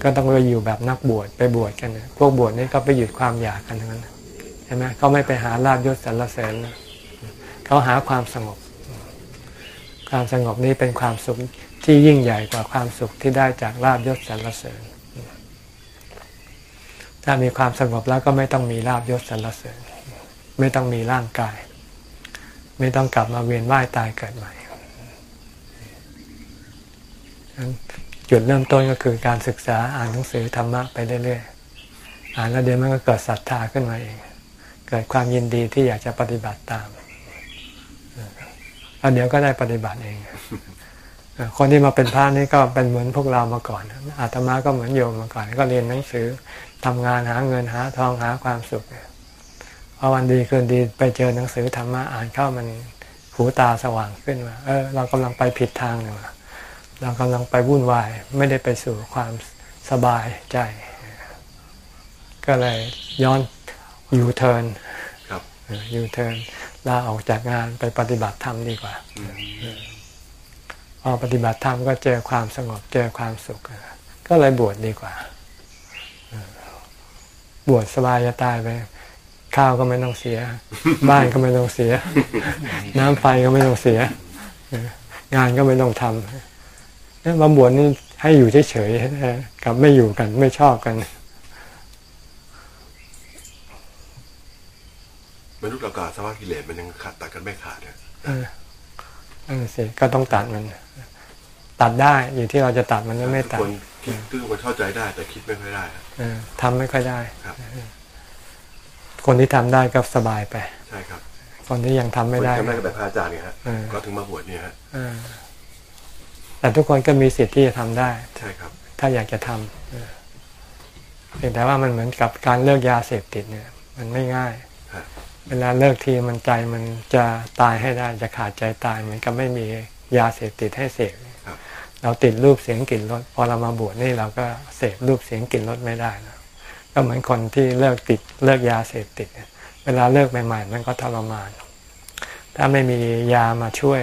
ก็ต้องไปอยู่แบบนักบวชไปบวชกันพวกบวชนี่ก็ไปหยุดความอยากกันทั้งนั้นใช่ไหมเขาไม่ไปหาลาบยศสรรเสริญนะเขาหาความสงบ ความสงบนี้เป็นความสุขที่ยิ่งใหญ่กว่าความสุขที่ได้จากลาบยศสรรเสริญ ถ้ามีความสงบแล้วก็ไม่ต้องมีลาบยศสรรเสริญ ไม่ต้องมีร่างกาย ไม่ต้องกลับมาเวียนว่ายตายเกิดใหม่ จุดเริ่มต้นก็คือการศึกษาอ่านหนังสือธรรมะไปเรื่อยๆ อ่านแล้วเดี๋ยวมันก็เกิดศรัทธาขึ้นมาเอง เกิดความยินดีที่อยากจะปฏิบัติตามแล้วเดี๋ยวก็ได้ปฏิบัติเอง คนที่มาเป็นพระนี่ก็เป็นเหมือนพวกเรามาก่อน อาตมาก็เหมือนโยมมาก่อน ก็เรียนหนังสือทำงานหาเงินหาทองหาความสุขพอวันดีคืนดีไปเจอหนังสือธรรมะอ่านเข้ามันหูตาสว่างขึ้นมาเออ เรากำลังไปผิดทางเลย เรากำลังไปวุ่นวาย ไม่ได้ไปสู่ความสบายใจ ก็เลยย้อน U-turn U-turn ลาออกจากงานไปปฏิบัติธรรมดีกว่าพอปฏิบัติธรรมก็เจอความสงบเจอความสุข ก็เลยบวชดีกว่า บวชสบายจะตายไป ข้าวก็ไม่ต้องเสีย บ้านก็ไม่ต้องเสีย น้ำไฟก็ไม่ต้องเสีย งานก็ไม่ต้องทำนี่ มาบวชนี่ให้อยู่เฉยๆกับไม่อยู่กันไม่ชอบกันมนุษย์เรากาสภาพกิเลสมันยังขาดตัดกันไม่ขาดเนี่ยนั่นสิก็ต้องตัดมัน ตัดได้อยู่ที่เราจะตัดมันหรือไม่ตัดคนคิดคือคนเข้าใจได้ แต่คิดไม่ค่อยได้ทำไม่ค่อยได้ครับคนที่ทำได้ก็สบายไป ใช่ครับ คนที่ยังทำไม่ได้ทำได้แบบพระอาจารย์เนี่ยฮะก็ถึงมาบวชเนี่ยฮะ แต่ทุกคนก็มีสิทธิ์ที่จะทำได้ใช่ครับถ้าอยากจะทำเพียงแต่ว่ามันเหมือนกับการเลิกยาเสพติดเนี่ย มันไม่ง่าย เวลาเลิกทีมันใจมันจะตายให้ได้จะขาดใจตายเหมือนกับไม่มียาเสพติดให้เสพเราติดรูปเสียงกลิ่นรสพอเรามาบวชนี่เราก็เสพรูปเสียงกลิ่นรสไม่ได้แล้วก็เหมือนคนที่เลิกติดเลิกยาเสพติดเวลาเลิกใหม่ๆมันก็ทรมาน ถ้าไม่มียามาช่วย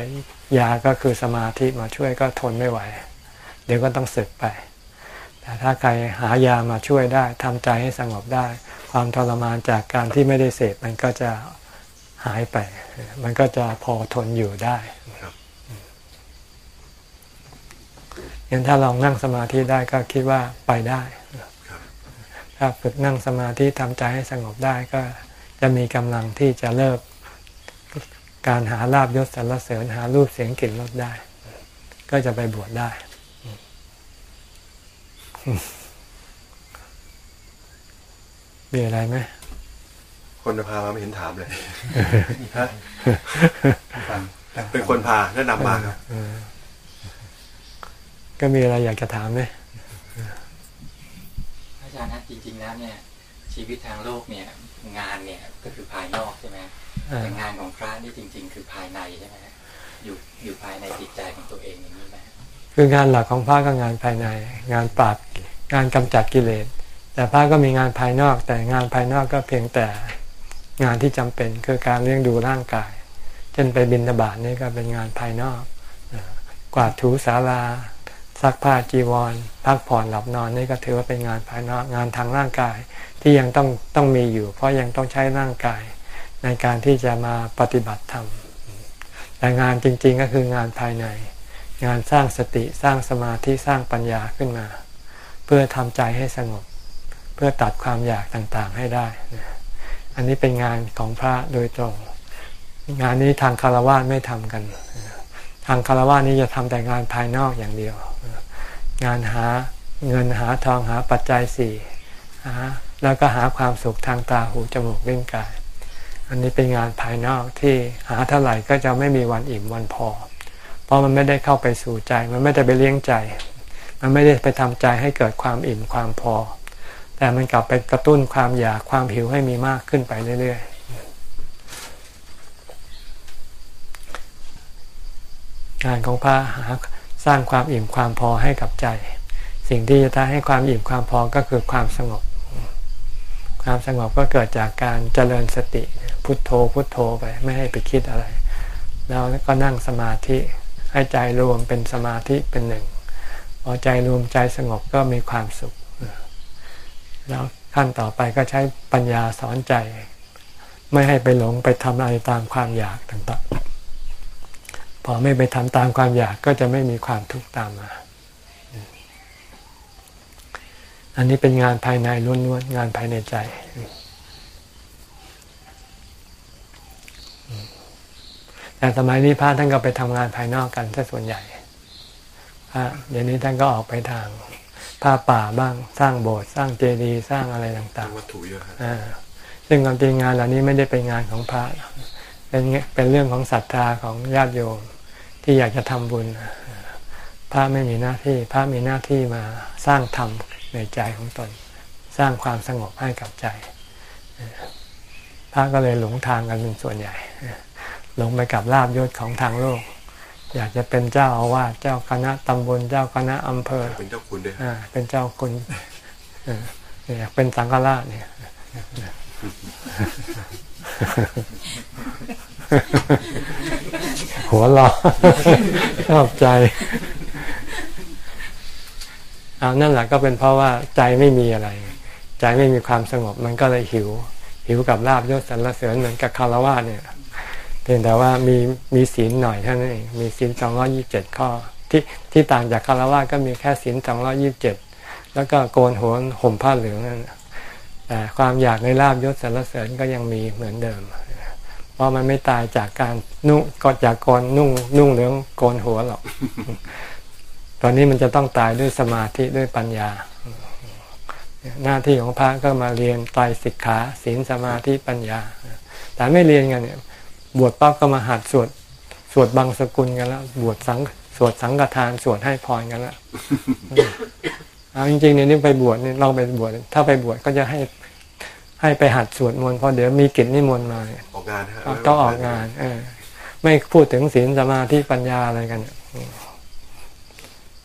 ยาก็คือสมาธิมาช่วยก็ทนไม่ไหว เดี๋ยวก็ต้องสึกไป แต่ถ้าใครหายามาช่วยได้ทำใจให้สงบได้ ความทรมานจากการที่ไม่ได้เสพมันก็จะหายไป มันก็จะพอทนอยู่ได้ยังถ้าลองนั่งสมาธิได้ก็คิดว่าไปได้ถ้าฝึกนั่งสมาธิทำใจให้สงบได้ก็จะมีกำลังที่จะเลิก การหาลาบยศสรรเสริญหารูปเสียงกลิ่นรสได้ ก็จะไปบวชได้ มีอะไรไหมคนพามาไม่เห็นถามเลยฮะเป็นคนพาแนะนำมาครับก็มีอะไรอยากจะถามไหมอาจารย์นะจริง ๆ แล้วเนี่ย ชีวิตทางโลกเนี่ย งานเนี่ยก็คือภายนอกใช่ไหม แต่งานของพระนี่จริง ๆ คือภายในใช่ไหมอยู่อยู่ภายในจิตใจของตัวเองอย่างนี้ไหมคืองานหลักของพระก็งานภายใน งานปราบงานกำจัดกิเลส แต่พระก็มีงานภายนอก แต่งานภายนอกก็เพียงแต่งานที่จำเป็นคือการเลี้ยงดูร่างกายเช่นไปบินบาตนี่ก็เป็นงานภายนอก กวาดถูสาราซักผ้าจีวร พักผ่อนหลับนอนนี่ก็ถือว่าเป็นงานภายนอกงานทางร่างกายที่ยังต้องต้องมีอยู่ เพราะยังต้องใช้ร่างกาย ในการที่จะมาปฏิบัติธรรมแต่งานจริง ๆ ก็คืองานภายใน งานสร้างสติสร้างสมาธิสร้างปัญญาขึ้นมา เพื่อทำใจให้สงบ เพื่อตัดความอยากต่างๆให้ได้อันนี้เป็นงานของพระโดยตรง งานนี้ทางคารวะไม่ทำกัน ทางคารวะนี้จะทำแต่งานภายนอกอย่างเดียว งานหาเงินหาทองหาปัจจัยสี่แล้วก็หาความสุขทางตาหูจมูกลิ้นกาย อันนี้เป็นงานภายนอกที่หาเท่าไหร่ก็จะไม่มีวันอิ่มวันพอ เพราะมันไม่ได้เข้าไปสู่ใจ มันไม่ได้ไปเลี้ยงใจ มันไม่ได้ไปทำใจให้เกิดความอิ่มความพอ แต่มันกลับไปกระตุ้นความอยากความหิวให้มีมากขึ้นไปเรื่อยๆ งานของพระหาสร้างความอิ่มความพอให้กับใจ สิ่งที่จะทำให้ความอิ่มความพอก็คือความสงบ ความสงบก็เกิดจากการเจริญสติพุทโธพุทโธไปไม่ให้ไปคิดอะไร แล้วก็นั่งสมาธิให้ใจรวมเป็นสมาธิเป็นหนึ่งพอใจรวมใจสงบก็มีความสุข แล้วขั้นต่อไปก็ใช้ปัญญาสอนใจ ไม่ให้ไปหลงไปทำอะไรตามความอยากต่างๆ พอไม่ไปทำตามความอยากก็จะไม่มีความทุกข์ตามมา อันนี้เป็นงานภายในล้วนๆงานภายในใจ แต่สมัยนี้พระท่านก็ไปทำงานภายนอกกันซะส่วนใหญ่พระเดี๋ยวนี้ท่านก็ออกไปทางผ้าป่าบ้างสร้างโบสถ์สร้างเจดีย์สร้างอะไรต่างวัตถุเยอะฮะๆอ่าซึ่งความจริงงานเหล่านี้ไม่ได้เป็นงานของพระเป็นเป็นเรื่องของศรัทธาของญาติโยมที่อยากจะทำบุญพระไม่มีหน้าที่ พระมีหน้าที่มาสร้างธรรม ในใจของตน สร้างความสงบให้กับใจพระก็เลยหลงทางกันเป็นส่วนใหญ่หลงไปกับลาบยศของทางโลก อยากจะเป็นเจ้าอาวาสเจ้าคณะตำบลเจ้าคณะอำเภอ เป็นเจ้าคุณด้วยฮะอ่าเป็นเจ้าคุณเออเนี่ยเป็นสังฆราชเนี่ยหัวเรอชอบใจ เอานั่นแหละก็เป็นเพราะว่าใจไม่มีอะไร ใจไม่มีความสงบมันก็เลยหิว หิวกับลาบยศสรรเสริญเหมือนกับคารวะเนี่ยเพียงแต่ว่ามีมีศีลหน่อยเท่านั้นเองมีศีลสองร้อยี่สิบเจ็ดข้อ ที่ที่ต่างจากคารวะก็มีแค่ศีลสองร้อยี่สิบเจ็ดแล้วก็โกนหัวห่มผ้าเหลืองนั่นแต่ความอยากในลาบยศสรรเสริญก็ยังมีเหมือนเดิม เพราะมันไม่ตายจากการนุ่งก็จากกรนุ่งนุ่งเหลืองโกนหัวหรอก อนนี้มันจะต้องตายด้วยสมาธิด้วยปัญญา หน้าที่ของพระก็มาเรียนไตรสิกขาศีลสมาธิปัญญา แต่ไม่เรียนกันเนี่ยบวชปั๊บก็มาหัดสวดสวดบางสกุลกันแล้วบวชสังสวดสังฆทานสวดให้พรกันแล้วเอาจริงๆเนี่ยนี่ไปบวชเนี่ยเราไปบวชถ้าไปบวชก็จะให้ให้ไปหัดสวดมนต์เพราะเดี๋ยวมีกิจนิมนต์มาเนี่ยออกงานฮะต้องออกงาน เออ ไม่พูดถึงศีลสมาธิปัญญาอะไรกันเนี่ยอืม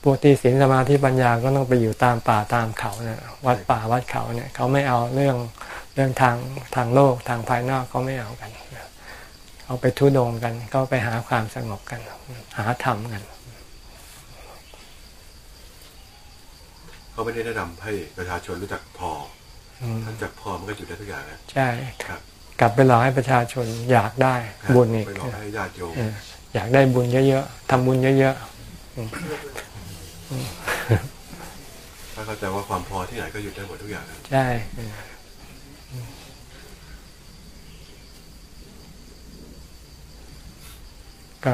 พวกที่ศีลสมาธิปัญญาก็ต้องไปอยู่ตามป่าตามเขาเนี่ยวัดป่าวัดเขาเนี่ยเขาไม่เอาเรื่องเรื่องทางทางโลกทางภายนอกเขาไม่เอากันเขาไปทุดงกันเขาไปหาความสงบกัน หาธรรมกันเขาไม่ได้แนะนำให้ประชาชนรู้จักพออืมท่านจักพอมันก็อยู่ได้ทุกอย่างนะใช่ครับ กลับไปหลอกให้ประชาชนอยากได้บุญอีกไปหลอกให้ญาติโยมเอออยากได้บุญเยอะๆทำบุญเยอะ ถ้าเข้าใจว่าความพอที่ไหนก็หยุดได้หมดทุกอย่างนะๆใช่เออก็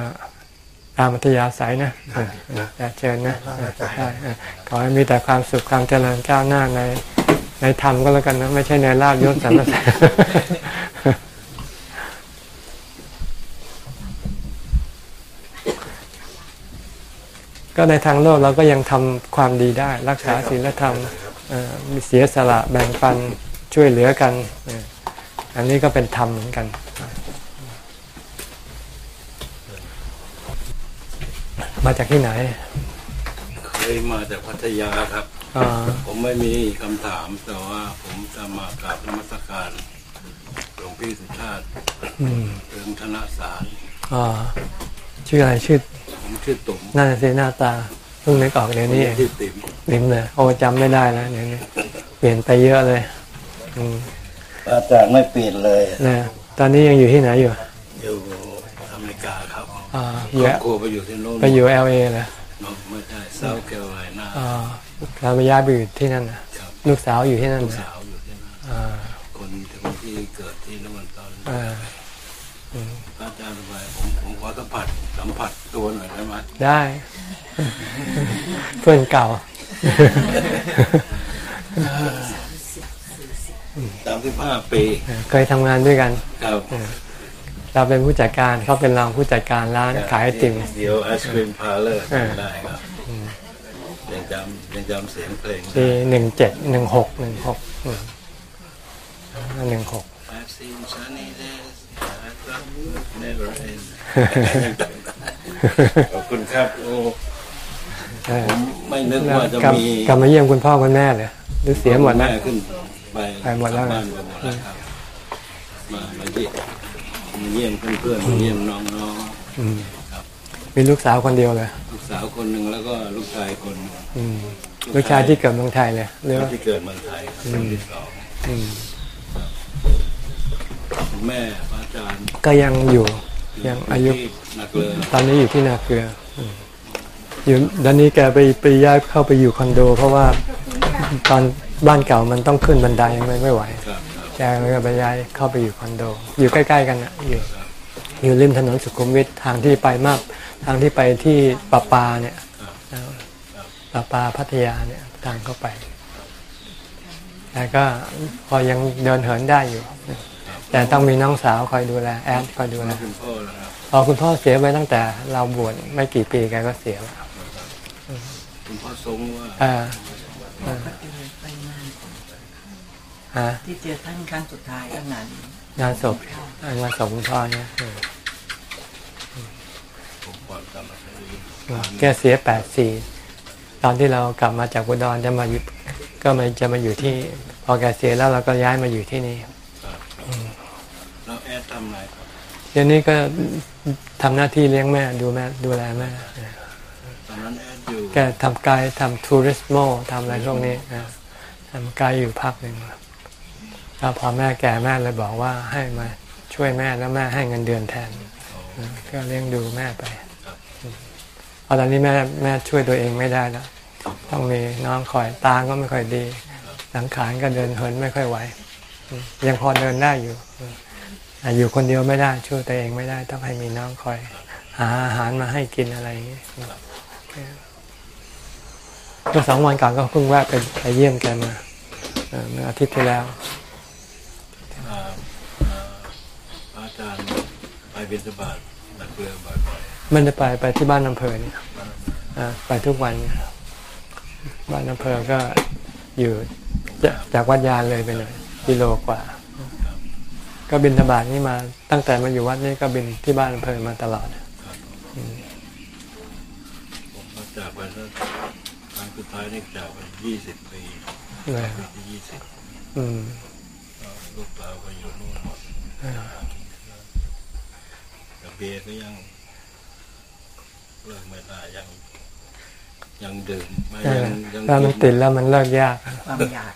ตามอัธยาศัยนะเออนะอยากเชิญนะเออใช่เออขอให้มีแต่ความสุขความเจริญก้าวหน้าใน ในธรรมก็แล้วกันนะ ไม่ใช่ในลาบยศสรรเสริญ ก็ในทางโลกเราก็ยังทำความดีได้ รักษาศีลธรรมเอ่อมีเสียสละแบ่งปันช่วยเหลือกันเอ่ออันนี้ก็เป็นธรรมเหมือนกัน มาจากที่ไหน เคยมาจากพัทยาครับอ่าผมไม่มีคำถามแต่ว่าผมจะมากราบนมัสการหลวงพี่สุชาติอืมเรืองธนสารอ่าชื่ออะไรชื่อ ผมชื่อตุ๋มน่าจะเสียหน้าตาเพิ่งนึกออกเดี๋ยวนี้เองชื่อติ๋มลิมเลยโอ้จำไม่ได้แล้วเดี๋ยวนี้เปลี่ยนไปเยอะเลยอืมอาจารย์ไม่เปลี่ยนเลยนะตอนนี้ยังอยู่ที่ไหนอยู่ อยู่อเมริกาครับอ่าอคยู่รอบครัวไปอยู่ที่โน่นไปอยู่เอลเอเหรอไม่ใช่เซาท์แคโรไลนาอ่าเราไปย้ายไปอยู่ที่นั่นนะครับลูกสาวอยู่ที่นั่นลูกนะสาวอยู่ที่นั่นอ่าคนคนที่เกิดที่นู่นตอน อ่า อาจารย์ไปผมผม ขอสัมผัสสัมผัสตัวหน่อยได้ไหมได้ เพื่อนเก่าสามสิบห้าปีเคยทำงานด้วยกันครับเราเป็นผู้จัดการเขาเป็นรองผู้จัดการร้านขายไอติมเดี๋ยวไอศครีมพาเลอร์เออได้ครับยังจำยังจำเสียงเพลงปีหนึ่งเจ็ดหนึ่งหกหนึ่งหกหนึ่งหก I've seen sunny days ขอบคุณครับโอ้ผมไม่นึกว่าจะกลับมีกลับมาเยี่ยมคุณพ่อคุณแม่เลยหรือเสียหมดแล้วแม่ขึ้นไปไปหมดแล้วกบ้านไปหมดแล้วครับมามาเยี่ยมมาเยี่ยมเพื่อนๆมาเยี่ยมน้องอืมมีลูกสาวคนเดียวเลยๆลูกสาวคนหนึ่งแล้วก็ลูกชายคนหนึ่งอืมลูกชายที่เกิดเมืองไทยเลยหรือว่าที่เกิดเมืองไทยครับคนที่สองอืมคุณแม่พระอาจารย์ก็ยังอยู่ ยังอายุที่นักเลยตอนนี้อยู่ที่นาเกลืออืมอยู่ตอนนี้แกไปไปย้ายเข้าไปอยู่คอนโด เพราะว่าตอนบ้านเก่ามันต้องขึ้นบันไดไม่ไม่ไหวครับครับแกเลยก็ไปย้ายเข้าไปอยู่คอนโด อยู่ใกล้ๆกันนะอยู่อยู่ริมถนนสุขุมวิททางที่ไปมาก ทางที่ไปที่ปะปาเนี่ยปะปาพัทยาเนี่ยทางเข้าไปแต่ก็พอยังเดินเหินได้อยู่ แต่ต้องมีน้องสาวคอยดูแลแอดคอยดูแลคุณพ่อแล้วครับพอคุณพ่อเสียไปตั้งแต่เราบวชไม่กี่ปีแกก็เสียแล้วคุณพ่อทรงว่าอ่าอ่าก็เจอไปงานฮะที่เจอท่านครั้งสุดท้ายก็งานงานศพงานศพคุณพ่อเนี่ยเออผมก่อนกลับมาที่แกเสียแปดสี่ตอนที่เรากลับมาจากอุดรจะมาอยู่ก็มาจะมาอยู่ที่ พอแกเสียแล้วเราก็ย้ายมาอยู่ที่นี่ แล้วแอดทำอะไรครับเดี๋ยวนี้ก็ทำหน้าที่เลี้ยงแม่ดูแม่ดูแลแม่ตอนนั้นแอดอยู่แกทำกายทำทัวริสโมทำอะไรพวกนี้นะทำกายอยู่พักหนึ่งแล้วพอแม่แก่แม่เลยบอกว่าให้มาช่วยแม่แล้วแม่ให้เงินเดือนแทนนะก็เลี้ยงดูแม่ไปเพราะตอนนี้แม่แม่ช่วยตัวเองไม่ได้แล้วต้องมีน้องคอยตาก็ไม่ค่อยดีสังขารก็เดินเหินไม่ค่อยไหว ยังพอเดินได้อยู่แต่อยู่คนเดียวไม่ได้ช่วยตัวเองไม่ได้ต้องให้มีน้องคอย หาอาหารมาให้กินอะไรอย่างนี้เมื่อสองวันก่อนก็เพิ่งแวะไปไปเยี่ยมแกมาเอ่อเมื่ออาทิตย์ที่แล้วอ่าอ่าพระอาจารย์ไปบิณฑบาตนักเรือบ่อยมันจะไปไปที่บ้านอำเภอเนี่ยอ่าไปทุกวันเนี่ยบ้านอำเภอก็อยู่จะจากวัดยานเลยไปหน่อย กิโลกว่า ก็บินทบาทนี่มา ตั้งแต่มาอยู่วัดนี่ก็บินที่บ้านอำเภอมาตลอดๆผมก็จากไปแล้วครั้งสุดท้ายนี่จากไปยี่สิบปีเลยปีที่ยี่สิบอืมลูกเราก็อยู่นู่นหมดแต่เบียร์ก็ยังเลิกไม่ได้ยัง ยังดื่มไม่ใช่ยังยังถ้ามันติดแล้วมันเลิกยากความอยาก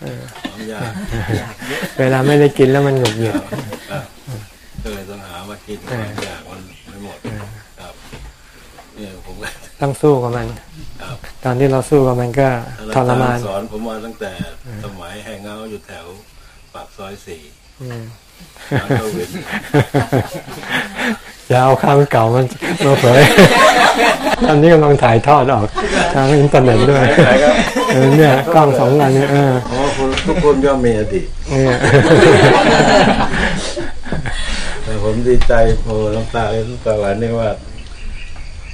ความยากอยากเยอะเวลาไม่ได้กินแล้วมันหงุดหงิดครับก็เลยต้องหามากินความอยากมันไม่หมดครับเนี่ยผมก็ต้องสู้กับมันครับตอนที่เราสู้กับมันก็ทรมานสอนผมมาตั้งแต่สมัยแห่งเงาอยู่แถวปากซอยสี่ อืมร้านเกาวินอย่าเอาคำเก่ามันมาเผยตอนนี้กำลังถ่ายทอดออกทางอินเทอร์เน็ตด้วยเออเนี่ยกล้องสองอันเนี่ยเออเพราะว่าคนทุกคนย่อมมีอดีตเนี่ยแต่ผมดีใจโอ้น้ำตาเลยน้ำตาไหลนี่ว่า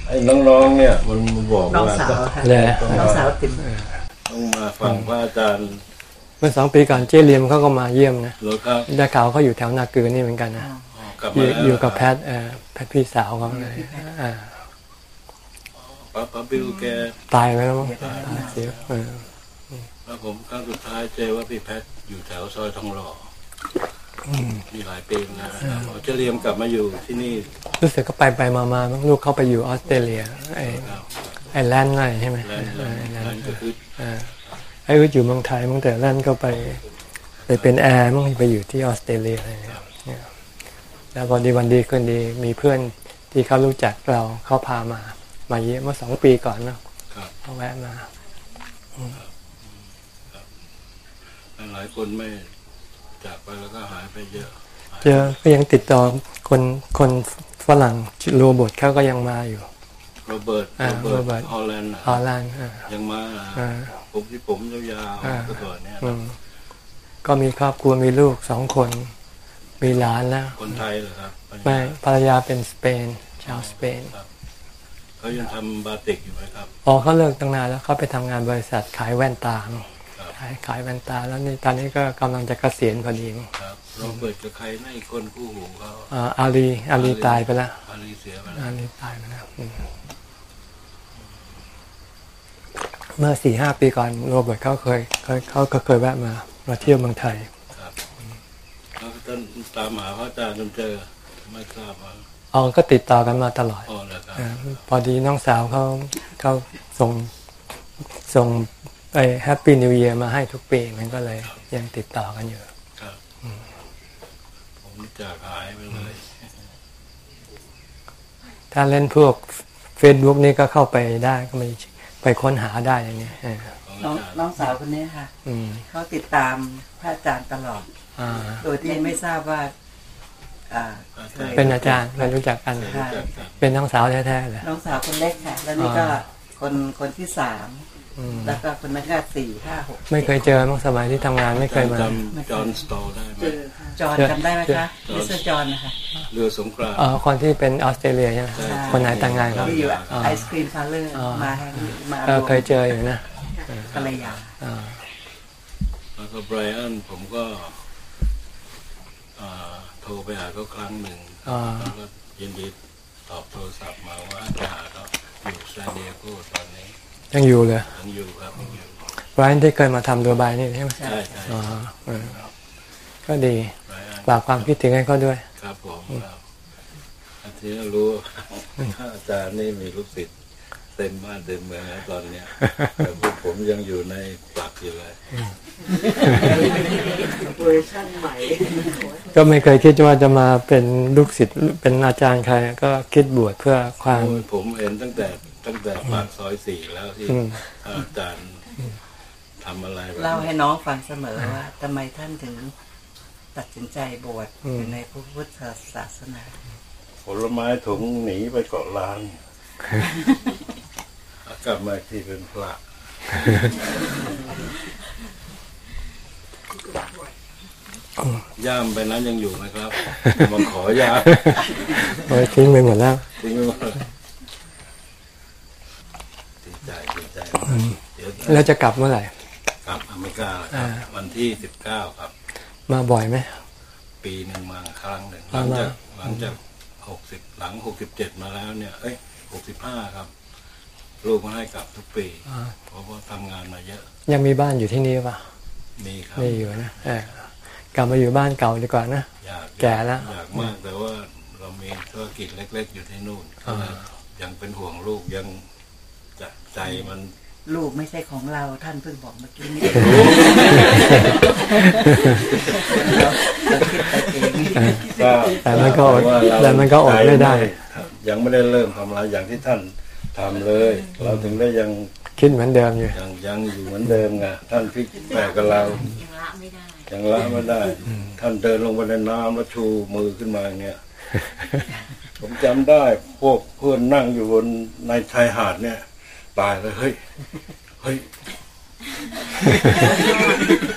ไอ้น้องๆเนี่ย มันมาบอกน้องว่าสาวค่ะเลยน้องสาวติมต้องมาฟังพระอาจารย์ เมื่อสองปีก่อนเจเลียมเขาก็มาเยี่ยมนะหรือครับได้ข่าวเขาอยู่แถวนาเกือนี่เหมือนกันนะกลับอมายู่แล้วอยู่กับแพทเออแพทพี่สาวเขาเลยอ่าป้าป้าบิวแกตายไปแล้วมั้งตายเสียเออแล้วผมครั้งสุดท้ายเจอว่าพี่แพทอยู่แถวซอยทองหล่ออมีหลายปีแล้วนะครับเขาจะเรียมกลับมาอยู่ที่นี่ รู้สึกก็ไปไปมามามั้งลูกเขาไปอยู่ออสเตรเลียไอครับไอแลนด์อะไรใช่ไหมแล้วเอแล้วอไอแลนนั่นด์ก็คือ เออไอ้ก็อยู่เมืองไทยมั้งแต่แลนด์ก็ไปไปเป็นแอร์มั้งไปอยู่ที่ออสเตรเลียอะไรเนี่ยเนี่ยแล้วพอดีวันดีคืนดีมีเพื่อนที่เขารู้จักเราเขาพามา มาเยี่ยมเมื่อสองปีก่อนเนาะครับเขาแวะมาหลายคนไม่จากไปแล้วก็หายไปเยอะเจอก็ยังติดต่อคนคนฝรั่งโรเบิร์ตเขาก็ยังมาอยู่ โรเบิร์ตอ่าโรเบิร์ตโรเบิร์ตฮอลแลนด์น่ะฮอลแลนด์อ่ายังมาอ่าผมที่ผมยาวอ่าๆก็ตัวเนี้ยอืมก็มีครอบครัวมีลูกสองคน มีหลานแล้ว คนไทยเหรอครับไม่ภรรยาเป็นสเปน ชาวสเปนเขายังทำบาติกอยู่ไหมครับอ๋อเขาเลิกตั้งนานแล้วเขาไปทำงานบริษัทขายแว่นตามั้งครับขายขายแว่นตาแล้วนี่ตอนนี้ก็กำลังจะเกษียณพอดีมั้งครับโรเบิร์ตกับใครนั่นอีกคนคู่หูเขาอ่าอาลีอาลีตายไปแล้วอาลีเสียไปแล้วอาลีตายไปแล้วอืม เมื่อสี่ห้าปีก่อนโรเบิร์ตเขาเคยเคยเขาก็เคยแวะมามาเที่ยวเมืองไทยครับแล้วก็ต้นตามหาพระอาจารย์จนเจอไม่ทราบว่าอ๋อก็ติดต่อกันมาตลอดอ๋อเหรอครับอ่าพอดีน้องสาวเขาเขาส่งส่งไปHappy New Year มาให้ทุกปีมันก็เลยยังติดต่อกันอยู่ครับผมนี่จากหายไปเลย ถ้าเล่นพวก Facebook นี่ก็เข้าไปได้ก็ไป ไปค้นหาได้อย่างนี้เออของน้องอาจารย์น้องสาวคนนี้ค่ะอืมเขาติดตามพระอาจารย์ตลอดอ่าโดยที่ไม่ทราบว่าอ่าเคยเป็นอาจารย์เรารู้จักกันค่ะเป็นน้องสาวแท้ๆเลยน้องสาวคนเล็กค่ะ แล้วนี่ก็คนคนที่สามอืม แล้วก็คนนั้นก็สี่ห้าหกไม่เคยเจอมั้งสมัยที่ทำงานไม่เคยมาจำจอห์นสโตลได้ไหมเจอค่ะจอห์นจำได้ไหมคะมิสเตอร์จอห์นนะคะเรือสงครามเออคนที่เป็นออสเตรเลียใช่ไหมใช่คนไหนแต่งงานครับที่อยู่อ๋อ ice cream parlour อ๋อมาให้มาเออเคยเจออยู่นะภรรยาอ่าแล้วก็ไบรอันผมก็อ่าโทรไปหาเขาครั้งหนึ่งอ่าแล้วก็ยินดีตอบโทรศัพท์มาว่าจะหาเขาอยู่ซานดิเอโกตอนนี้ ยังอยู่เลยยังอยู่ครับยังอยู่ไบรอันที่เคยมาทำดูไบนี่ใช่ไหมใช่ใช่อ๋อเออก็ดีไบรอันฝากความคิดถึงให้เขาด้วย ครับผมครับอาทิตย์รู้ว่าอาจารย์นี่มีลูกศิษย์เต็มบ้านเต็มเมืองแล้วตอนเนี้ยแต่พวกผมยังอยู่ในปลักอยู่เลยเวอร์ชั่นใหม่ก็ไม่เคยคิดว่าจะมาเป็นลูกศิษย์เป็นอาจารย์ใคร ก็คิดบวชเพื่อความโอ้ยผมเห็นตั้งแต่ ตั้งแต่ปากซอยสี่แล้วที่อืมอาจารย์ทำอะไรแบบเล่านี้ให้น้องฟังเสมอว่าทำไมท่านถึงตัดสินใจบวชอืมอยู่ในพระพุทธศาสนา ผลไม้ถุงหนีไปเกาะล้านแล้วกลับมาอีกที่เป็นพระย่ามไปนั้นยังอยู่ไหมครับมาขอย่ามโอ้ยทิ้งไปหมดแล้วทิ้งไว้หมดดีใจดีใจมากเดี๋ยว แล้วจะกลับเมื่อไหร่กลับอเมริกาแล้วครับอ่าวันที่สิบเก้าครับ มาบ่อยไหมปีหนึ่งมาครั้งหนึ่งหปลัระงมาณจากหลังจากหกสิบหลังหกสิบเจ็ดมาแล้วเนี่ย เอ้ยหกสิบห้าครับ ลูกมาให้กลับทุกปีอ่าเพราะว่าทำงานมาเยอะ ยังมีบ้านอยู่ที่นี่ป่ะมีครับไม่อยู่นะเออกลับมาอยู่บ้านเก่าดีกว่านะอยากแก่แล้วอยากมากแต่ว่าเรามีธุรกิจเล็ก ๆ อยู่ที่นู่นก็เลยยังเป็นห่วงลูกยังจะ ใจมันลูกไม่ใช่ของเราท่านเพิ่งบอกเมื่อกี้นี้เราคิดไปเองก็แต่มันก็อดว่าเราแต่มันก็อดไม่ได้ ยังไม่ได้เริ่มทำอะไรอย่างที่ท่านทำเลย เราถึงได้ยังคิดเหมือนเดิมอยู่ยังยังอยู่เหมือนเดิมไงท่านพิกแปลกกับเรายังละไม่ได้ยังละไม่ได้ ท่านเดินลงไปในน้ำแล้วชูมือขึ้นมาอย่างเงี้ยผมจำได้พวกเพื่อนนั่งอยู่บนในชายหาดเนี่ย ตายเลยเฮ้ยเฮ้ย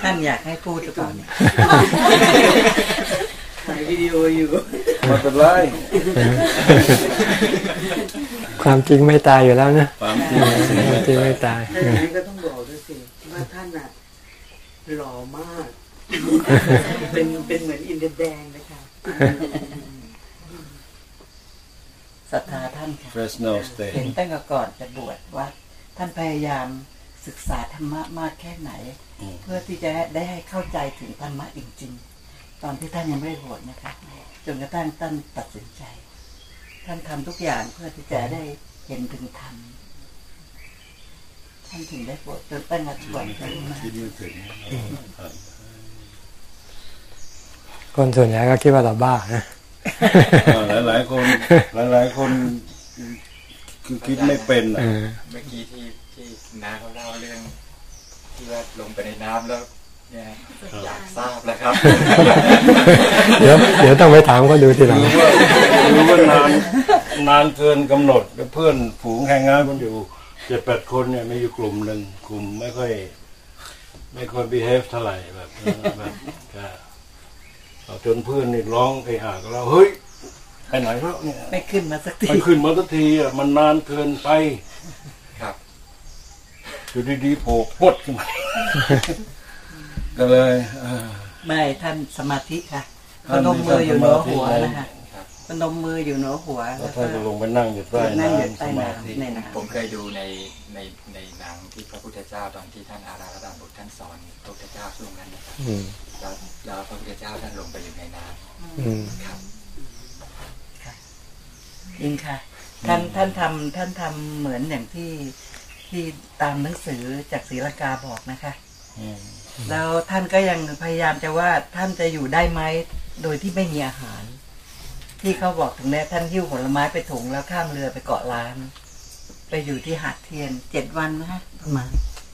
ท่านอยากให้พูดหรือเปล่าเนี่ยถ่ายวิดีโออยู่มาเป็นไรความจริงไม่ตายอยู่แล้วนะความจริงความจริงไม่ตายถ้าอย่างนี้ก็ต้องบอกด้วยสิว่าท่านน่ะหล่อมาก เป็นเป็นเหมือนอินเดียแดงนะคะ ศรัทธาท่านค่ะเฟสโนสเตเห็นตั้งแต่ก่อนจะบวชว่า ท่านพยายามศึกษาธรรมะมากแค่ไหนเพื่อที่จะได้ให้เข้าใจถึงธรรมะจริงๆ ตอนที่ท่านยังไม่ได้บวชนะคะ จนกระทั่งท่านตัดสินใจ ท่านทำทุกอย่างเพื่อที่จะได้เห็นถึงธรรม ท่านถึงได้บวชจนตั้งแต่บวชจนมาคิดไม่ถึงคนส่วนใหญ่ก็คิดว่าเราบ้านะ หลายหลายๆคน หลายหลายๆคนคือคิดไม่เป็นอะเออเมื่อกี้ที่ที่น้าเขาเล่าเรื่อง ที่ว่าลงไปในน้ำแล้วเนี่ยอยากทราบแล้วครับ เดี๋ยวเดี๋ยวต้องไปถามก็ดูทีหลังรู้ว่ารู้ว่านานนานเกินกำหนดเพื่อนฝูงแข่งงานกันอยู่เจ็ดแปดคนเนี่ยมีอยู่กลุ่มหนึ่งกลุ่มไม่ค่อย ไม่ค่อย behave เท่าไหร่แบบแบบก็เอา จนเพื่อนนี่ร้องไปหากับเราเฮ้ยไปไหนแล้วเนี่ยไม่ขึ้นมาสักทีไปขึ้นมาสักทีอะมันนานเกินไปครับ อยู่ดีๆโผล่ปดขึ้นมา ก็เลยเออไม่ท่านสมาธิค่ะพท่านนมมืออยู่เหนือหัวท่านสมาธินะคะพ นมมืออยู่เหนือหัวแล้แล้ววท่านก็ก็ลงไปนั่งอยู่ใต้นั่งอยู่น้ำสใต้มาธิน้ำในน้ผมเคยดูในในในหนังที่พระพุทธเจ้าตอนที่ท่านอาราธนาบุตรท่านสอนพระพุทธเจ้าช่วงนั้นนะครับอืมแล้วแล้วพระพุทธเจ้าท่านลงไปอยู่ในน้อืมำครับำจริงค่ะ ท่านท่านทำท่านทำเหมือนอย่างที่ที่ตามหนังสือจากศรีลังกาบอกนะคะ อืมแล้วท่านก็ยังพยายามจะว่าท่านจะอยู่ได้ไหมโดยที่ไม่มีอาหาร ที่เขาบอกถึงแม้ท่านหิ้วผลไม้ไปถุงแล้วข้ามเรือไปเกาะล้าน ไปอยู่ที่หาดเทียนเจ็ดวันนะฮะประมาณ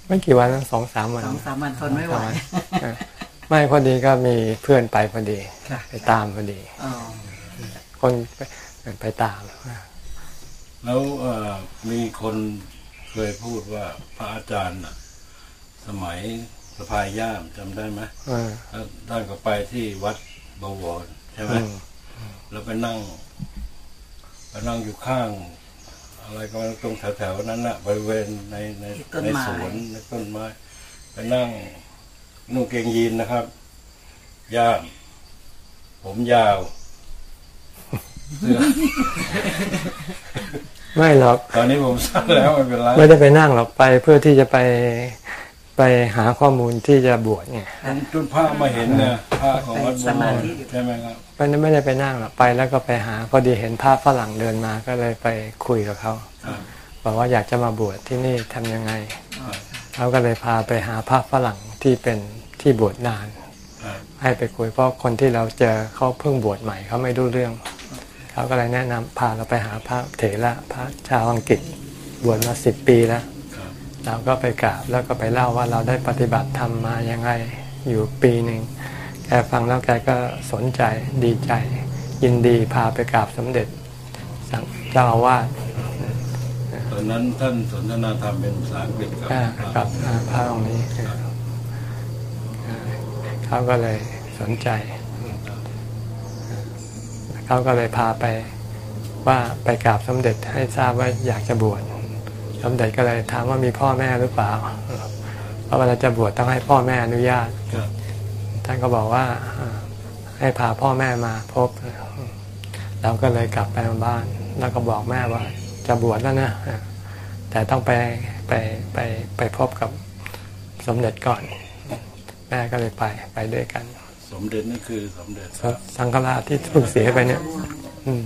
ไม่กี่วันนะสองสามวันสองสามวันทนไม่ไหวเออไม่พอดีก็มีเพื่อนไปพอดีค่ะไปตามพอดีอ๋อคนไปไปตาม แล้วเอ่อมีคนเคยพูดว่าพระอาจารย์น่ะ สมัยสะพายย่ามจำได้ไหมเออแล้วท่านก็ไปที่วัดบวรใช่ไหมอืม แล้วไปนั่งไปนั่งอยู่ข้าง อะไรก็ตรงแถวๆนั้นน่ะบริเวณในในต้นในไม้สวนในต้นไม้ ไปนั่งนุ่งเกงยีนนะครับย่ามผมยาวเสื้อไม่หรอกตอนนี้ผมสั้นแล้วไม่เป็นไรไม่ได้ไปนั่งหรอกไปเพื่อที่จะไป ไปหาข้อมูลที่จะบวชไงผมจนพระมาเห็นเนี่ยพระของวัดบสวมารธิอยู่ใช่ไหมครับไม่ได้ไม่ได้ไปนั่งหรอกไปแล้วก็ไปหาพอดีเห็นภาพฝรั่งเดินมาก็เลยไปคุยกับเขาครับบอกว่าอยากจะมาบวชที่นี่ทำยังไงครับเขาก็เลยพาไปหาพระฝรั่งที่เป็นที่บวชนานครับให้ไปคุยเพราะคนที่เราเจอเขาเพิ่งบวชใหม่เขาไม่รู้เรื่องเขาก็เลยแนะนำพาเราไปหาพระเถระพระชาวอังกฤษบวชมาสิบปีแล้วครับ เราก็ไปกราบแล้วก็ไปเล่าว่าเราได้ปฏิบัติธรรมมายังไงอยู่ปีหนึ่งแกฟังแล้วแกก็สนใจดีใจ ยินดีพาไปกราบสมเด็จสังเจ้าอาวาสตอนนั้นท่านสนทนาธรรมเป็นภาษาอังกฤษกับอ่ากับอ่าพระองค์นี้อ่าเขาก็เลยสนใจเขาก็เลยพาไปว่าไปกราบสมเด็จให้ทราบว่าอยากจะบวช สมเด็จก็เลยถามว่ามีพ่อแม่หรือเปล่า เพราะเวลาจะบวชต้องให้พ่อแม่อนุญาตครับท่านก็บอกว่าอ่าให้พาพ่อแม่มาพบ เราก็เลยกลับไปบ้าน แล้วก็บอกแม่ว่าจะบวชแล้วนะอ่าแต่ต้องไปไปไปไปพบกับสมเด็จก่อน แม่ก็เลยไปไปด้วยกัน สมเด็จนี่คือสมเด็จสสังฆราชที่เพิ่งเสียไปเนี่ยอืม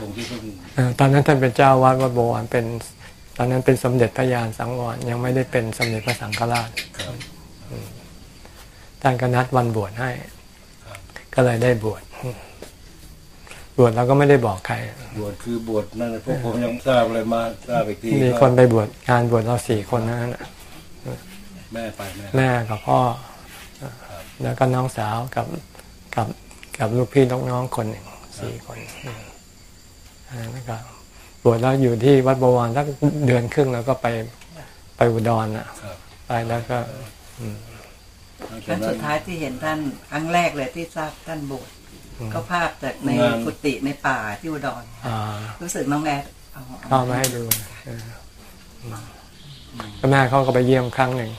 องค์ที่เพิ่งเอ่อตอนนั้นท่านเป็นเจ้าวาดวัดโบวรเป็น ตอนนั้นเป็นสมเด็จพระยานสังวรยังไม่ได้เป็นสมเด็จพระสังฆราชครับท่านก็นัดวันบวชให้ครับก็เลยได้บวชอืมบวชเราก็ไม่ได้บอกใคร บวชคือบวชนั่นน่ะพวกผมยังทราบเลยมาทราบอีกทีมีก็คนไปบวชงานบวชเราสี่คนนะนั้นน่ะแม่ไปแม่แม่กับพ่อแล้วก็น้องสาวกับกับกับลูกพี่ลูกน้องคนหนึ่งสี่คนอืมอันนั้นก็บ วชแล้วอยู่ที่วัดบวรสักเดือนครึ่งแล้วก็ไปไปอุดรน่ะครับไปแล้วก็หลังคจากรั้งนั้สุนดท้ายที่เห็นท่านครั้งแรกเลยที่ทราบท่านบวชอืมก็ภาพจากในงานกุฏิในป่าที่อุดรอ่ารู้สึกน้องแอดเอาเข้ามาให้ดูเออก็แม่เขาก็ไปเยี่ยมครั้งหนึ่ง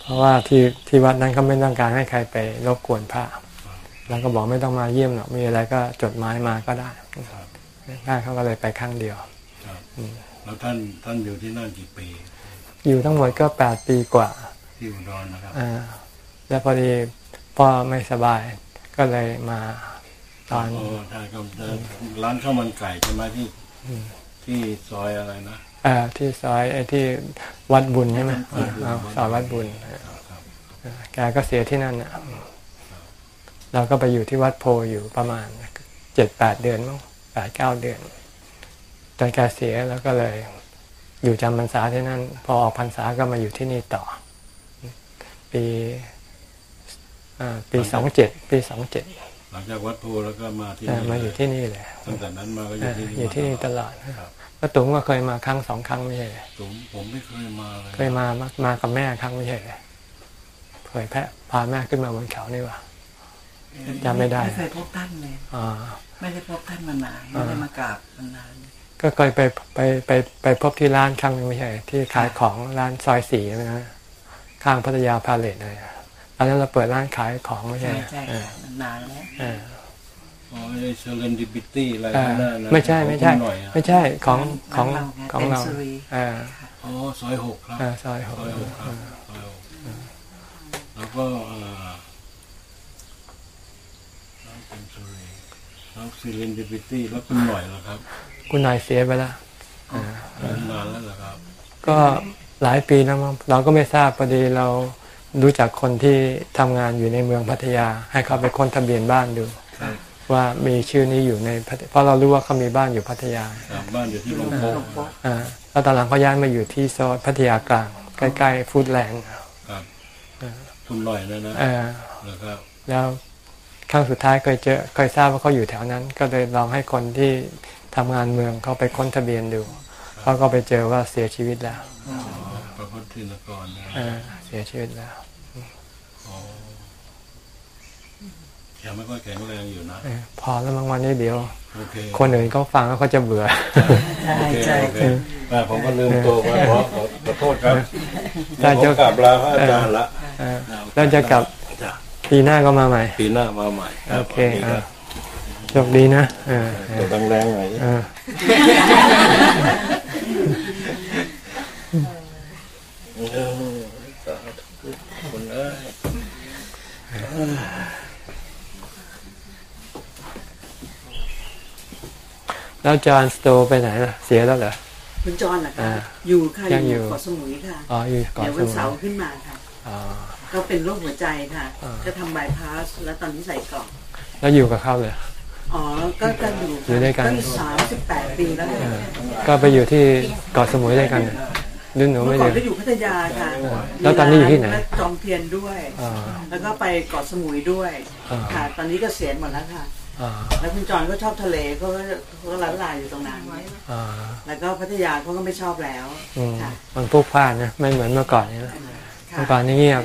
เพราะว่าที่ที่วัดนั้นเขาไม่ต้องการให้ใครไปรบกวนพระ แล้วก็บอกไม่ต้องมาเยี่ยมหรอกมีอะไรก็จดหมายมาก็ได้ แม่เขาก็เลยไปครั้งเดียวครับแล้วท่านท่านอยู่ที่นั่นกี่ปี อยู่ทั้งหมดก็แปดปีกว่า ที่อุดรนะครับอ่าแล้วพอดีพ่อไม่สบายก็เลยมาตอนโอ้ใช่ครับร้านข้าวมันไก่ใช่ไหมที่ที่ซอยอะไรนะเอ่อที่ซอยไอ้ที่วัดบุญใช่ไหมวัดบุญอ่าซอยวัดบุญครับแกก็เสียที่นั่นน่ะเราก็ไปอยู่ที่วัดโพอยู่ประมาณเจ็ดแปดเดือนมั้ง แปดเก้าเดือนตอนแกเสียแล้วก็เลยอยู่จำพรรษาที่นั่น พอออกพรรษาก็มาอยู่ที่นี่ต่อ ปีอ่าปีสองเจ็ดปีสองเจ็ดหลังจากวัดโพแล้วก็มาที่นี่มาอยู่ที่นี่เลยตั้งแต่นั้นมาก็ออ่ายู่ที่นี่อยู่ที่นี่ตลอดครับป้าตุ๋มก็เคยมาครั้งสองครั้งไม่ใช่เหรอผมผมไม่เคยมาเลยเคยมามามากับแม่ครั้งไม่ใช่เหรอเคยแพะพาแม่ขึ้นมาบนเขานี่หว่าจำไม่ได้ไม่เคยพบท่านเลยอ่า ไม่ได้พบท่านมานานไม่ได้มากราบมานาน ก็เคยไปไปไปไปพบที่ร้านครั้งหนึงไม่ใช่ที่ขายของร้านซอยสีนะข้างพัทยาพาเลทเลยตอนนั้นเราเปิดร้านขายของไม่ใช่ใช่ใช่เออค่ะนานแล้วเอออ๋อไอ้เซเลนดิบิตี้อะไรเออนั่นนะไม่ใช่ ไม่ใช่ขอคุณหน่อยอะไม่ใช่ของของร้านเราไงของเราเป็นสุรีเอออ๋อซอยหกครับเออซอยหกซอยหกครับซอยหกแล้วก็เอ่อน้ำเป็นสุรี น้ำซีเลนดิบิตี้แล้วคุณหน่อยเหรอครับ คุณนายเสียไปแล้วนานแล้วเหรอครับ ก็หลายปีแล้วมั้งเราก็ไม่ทราบพอดีเรารู้จักคนที่ทำงานอยู่ในเมืองพัทยา ให้เขาไปค้นทะเบียนบ้านดูใช่ว่ามีชื่อนี้อยู่ในพัทเพราะเรารู้ว่าเขามีบ้านอยู่พัทยาครับบ้านอยู่ที่ลงโพกอ่าแล้วตอนหลังเขาย้ายมาอยู่ที่ซอยพัทยากลางใกล้ๆฟูดแลนด์ครับคุณหน่อยนะนะเออแล้ว ครับแล้วแกครั้งสุดท้ายเคยเจอเคยทราบว่าเขาอยู่แถวนั้น ก็เลยลองให้คนที่ทำงานเมืองเขาไปค้นทะเบียนดูเขาก็ไปเจอว่าเสียชีวิตแล้วพระพุทธนกรนะเออเสียชีวิตแล้วอ๋อยังไม่ค่อยแข็งแรงอยู่นะเออพอแล้วบางวันนี้เดี๋ยวโอเคคนอื่นเขาฟังแล้วเขาจะเบื่อใช่โอเคใช่โอเคแม่ผมก็ลืมตัวไปขอขอขอโทษครับได้ผมเจ้ากลับลาพระอาจารย์ละเออแล้วจะกลับจ้ะ ปีหน้าก็มาใหม่ ปีหน้ามาใหม่รับโอเคสวัสดีอะรับโชคดีนะเออเอตัวอแรงๆหน่อยเออเออสาธุคุณเอ้ยแล้วจอห์นสโตไปไหนล่ะ เสียแล้วเหรอคุณจอนเหรอคะอ่าอยู่ค่ะยังอยู่เกาะสมุยค่ะอ๋ออยู่ก่อนเดี๋ยวสวันมุเสาร์ยขึ้นมาค่ะ อ๋อก็เป็นโรคหัวใจค่ะอ่าก็ทำบายพาสแล้วตอนนี้ใส่กล่องแล้วอยู่กับเขาเลยอ๋อก็ก็อยู่อยู่ด้วยกันสามสิบแปดปีแล้วเอค่ะอก็ไปอยู่ที่เกาะสมุยด้วยกันน่ะหรือหนูเมื่ไม่อก่อเรีนยนก็อยู่พัทยาค่ะเออแล้วตอนนี้อยู่ที่ไหนและจอมเทียนด้วยอ๋อแล้วก็ไปเกาะสมุยด้วยอ่าค่ะ ตอนนี้ก็เสียณหมดแล้วค่ะอ๋อแล้วคุณจอนก็ชอบทะเลเขาก็เขาก็ล้านลายอยู่ตรงนั้นอ๋อแล้วก็พัทยาเขาก็ไม่ชอบแล้วอืมค่ะมันพลุกพล่านนะไม่เหมือนเมื่อก่อนนี่นะค่ะเมื่อก่อนนี่เงียบ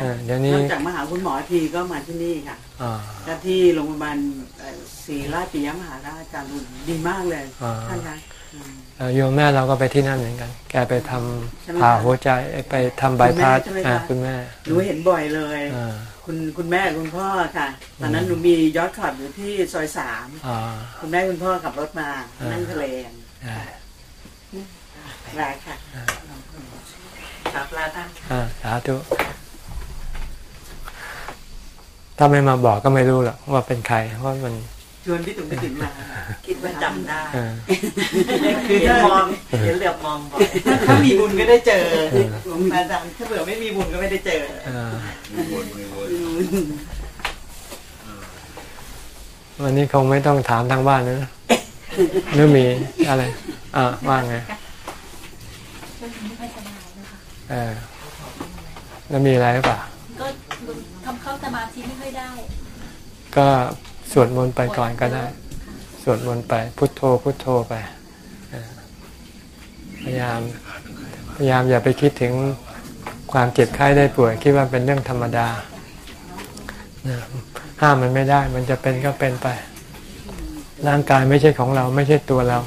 เออเดี๋ยวนี้นอกจากมาหาคุณหมอทีก็มาที่นี่ค่ะอ๋อก็ที่โรงพยาบาลเอ่อศรีราชปิยมหาราชการุณดีมากเลยอ่าท่านคะอืมเอ่อโยมแม่เราก็ไปที่นั่นเหมือนกัน แกไปทำใช่ไหมผ่าคะหัวใจไปทำบายพาสคุณแม่ใช่ไหมคะอ่าคุณแม่หนูเห็นบ่อยเลยอ่าคุณคุณแม่คุณพ่อค่ะ ตอนนั้นหนูมียอดคลับอยู่ที่ซอยสามอ่าคุณแม่คุณพ่อขับรถมาอ่านั่นั่งทะเลกันได้ได้ค่ะ ครับลาท่านอ่าสาธุถ้าไม่มาบอกก็ไม่รู้หรอกว่าเป็นใครเพราะมันชวนพี่ตุ๋มพี่ติ๋มมา คิดว่าจำได้เออคือถ้ามองเห็นเหลือบมองบ่อยถ้ามีบุญก็ได้เจออาจารย์ถ้าเผื่อไม่มีบุญก็ไม่ได้เจออ่ามีวนมีวนวันนี้คงไม่ต้องถามทางบ้านแล้วนะหรือมีอะไร อ่าว่าไง เออแล้วมีอะไรหรือเปล่าก็ทำเข้าสมาธิไม่ค่อยได้ ก็สวดมนต์ไปก่อนก็ได้ สวดมนต์ไปพุทโธพุทโธไปเออพยายามพยายามอย่าไปคิดถึงความเจ็บไข้ได้ป่วย คิดว่าเป็นเรื่องธรรมดานะห้ามมันไม่ได้ มันจะเป็นก็เป็นไป ร่างกายไม่ใช่ของเราไม่ใช่ตัวเรา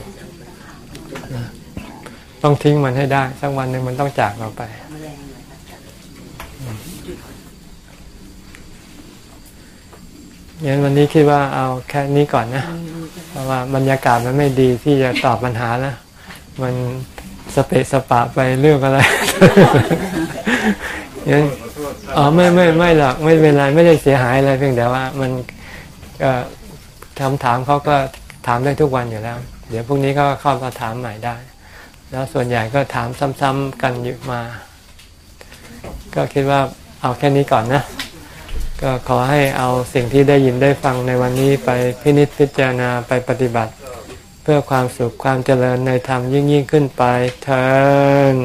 นะ ต้องทิ้งมันให้ได้ สักวันหนึ่งมันต้องจากเราไป งั้นวันนี้คิดว่าเอาแค่นี้ก่อนนะ เพราะว่าบรรยากาศมันไม่ดีที่จะตอบปัญหาแล้วมันสเปะสปะไปเรื่องอะไรงั้นอ๋อไม่ไม่ไม่หรอกไม่เป็นไรไม่ได้เสียหายอะไรเพียงแต่ว่ามันคำถามเขาก็ถามได้ทุกวันอยู่แล้ว เดี๋ยวพรุ่งนี้ก็เข้ามาถามใหม่ได้ แล้วส่วนใหญ่ก็ถามซ้ำๆกันอยู่มา ก็คิดว่าเอาแค่นี้ก่อนนะ ก็ขอให้เอาสิ่งที่ได้ยินได้ฟังในวันนี้ไปพินิจพิจารณาไปปฏิบัติ เพื่อความสุขความเจริญในธรรมยิ่งยิ่งขึ้นไปเทอ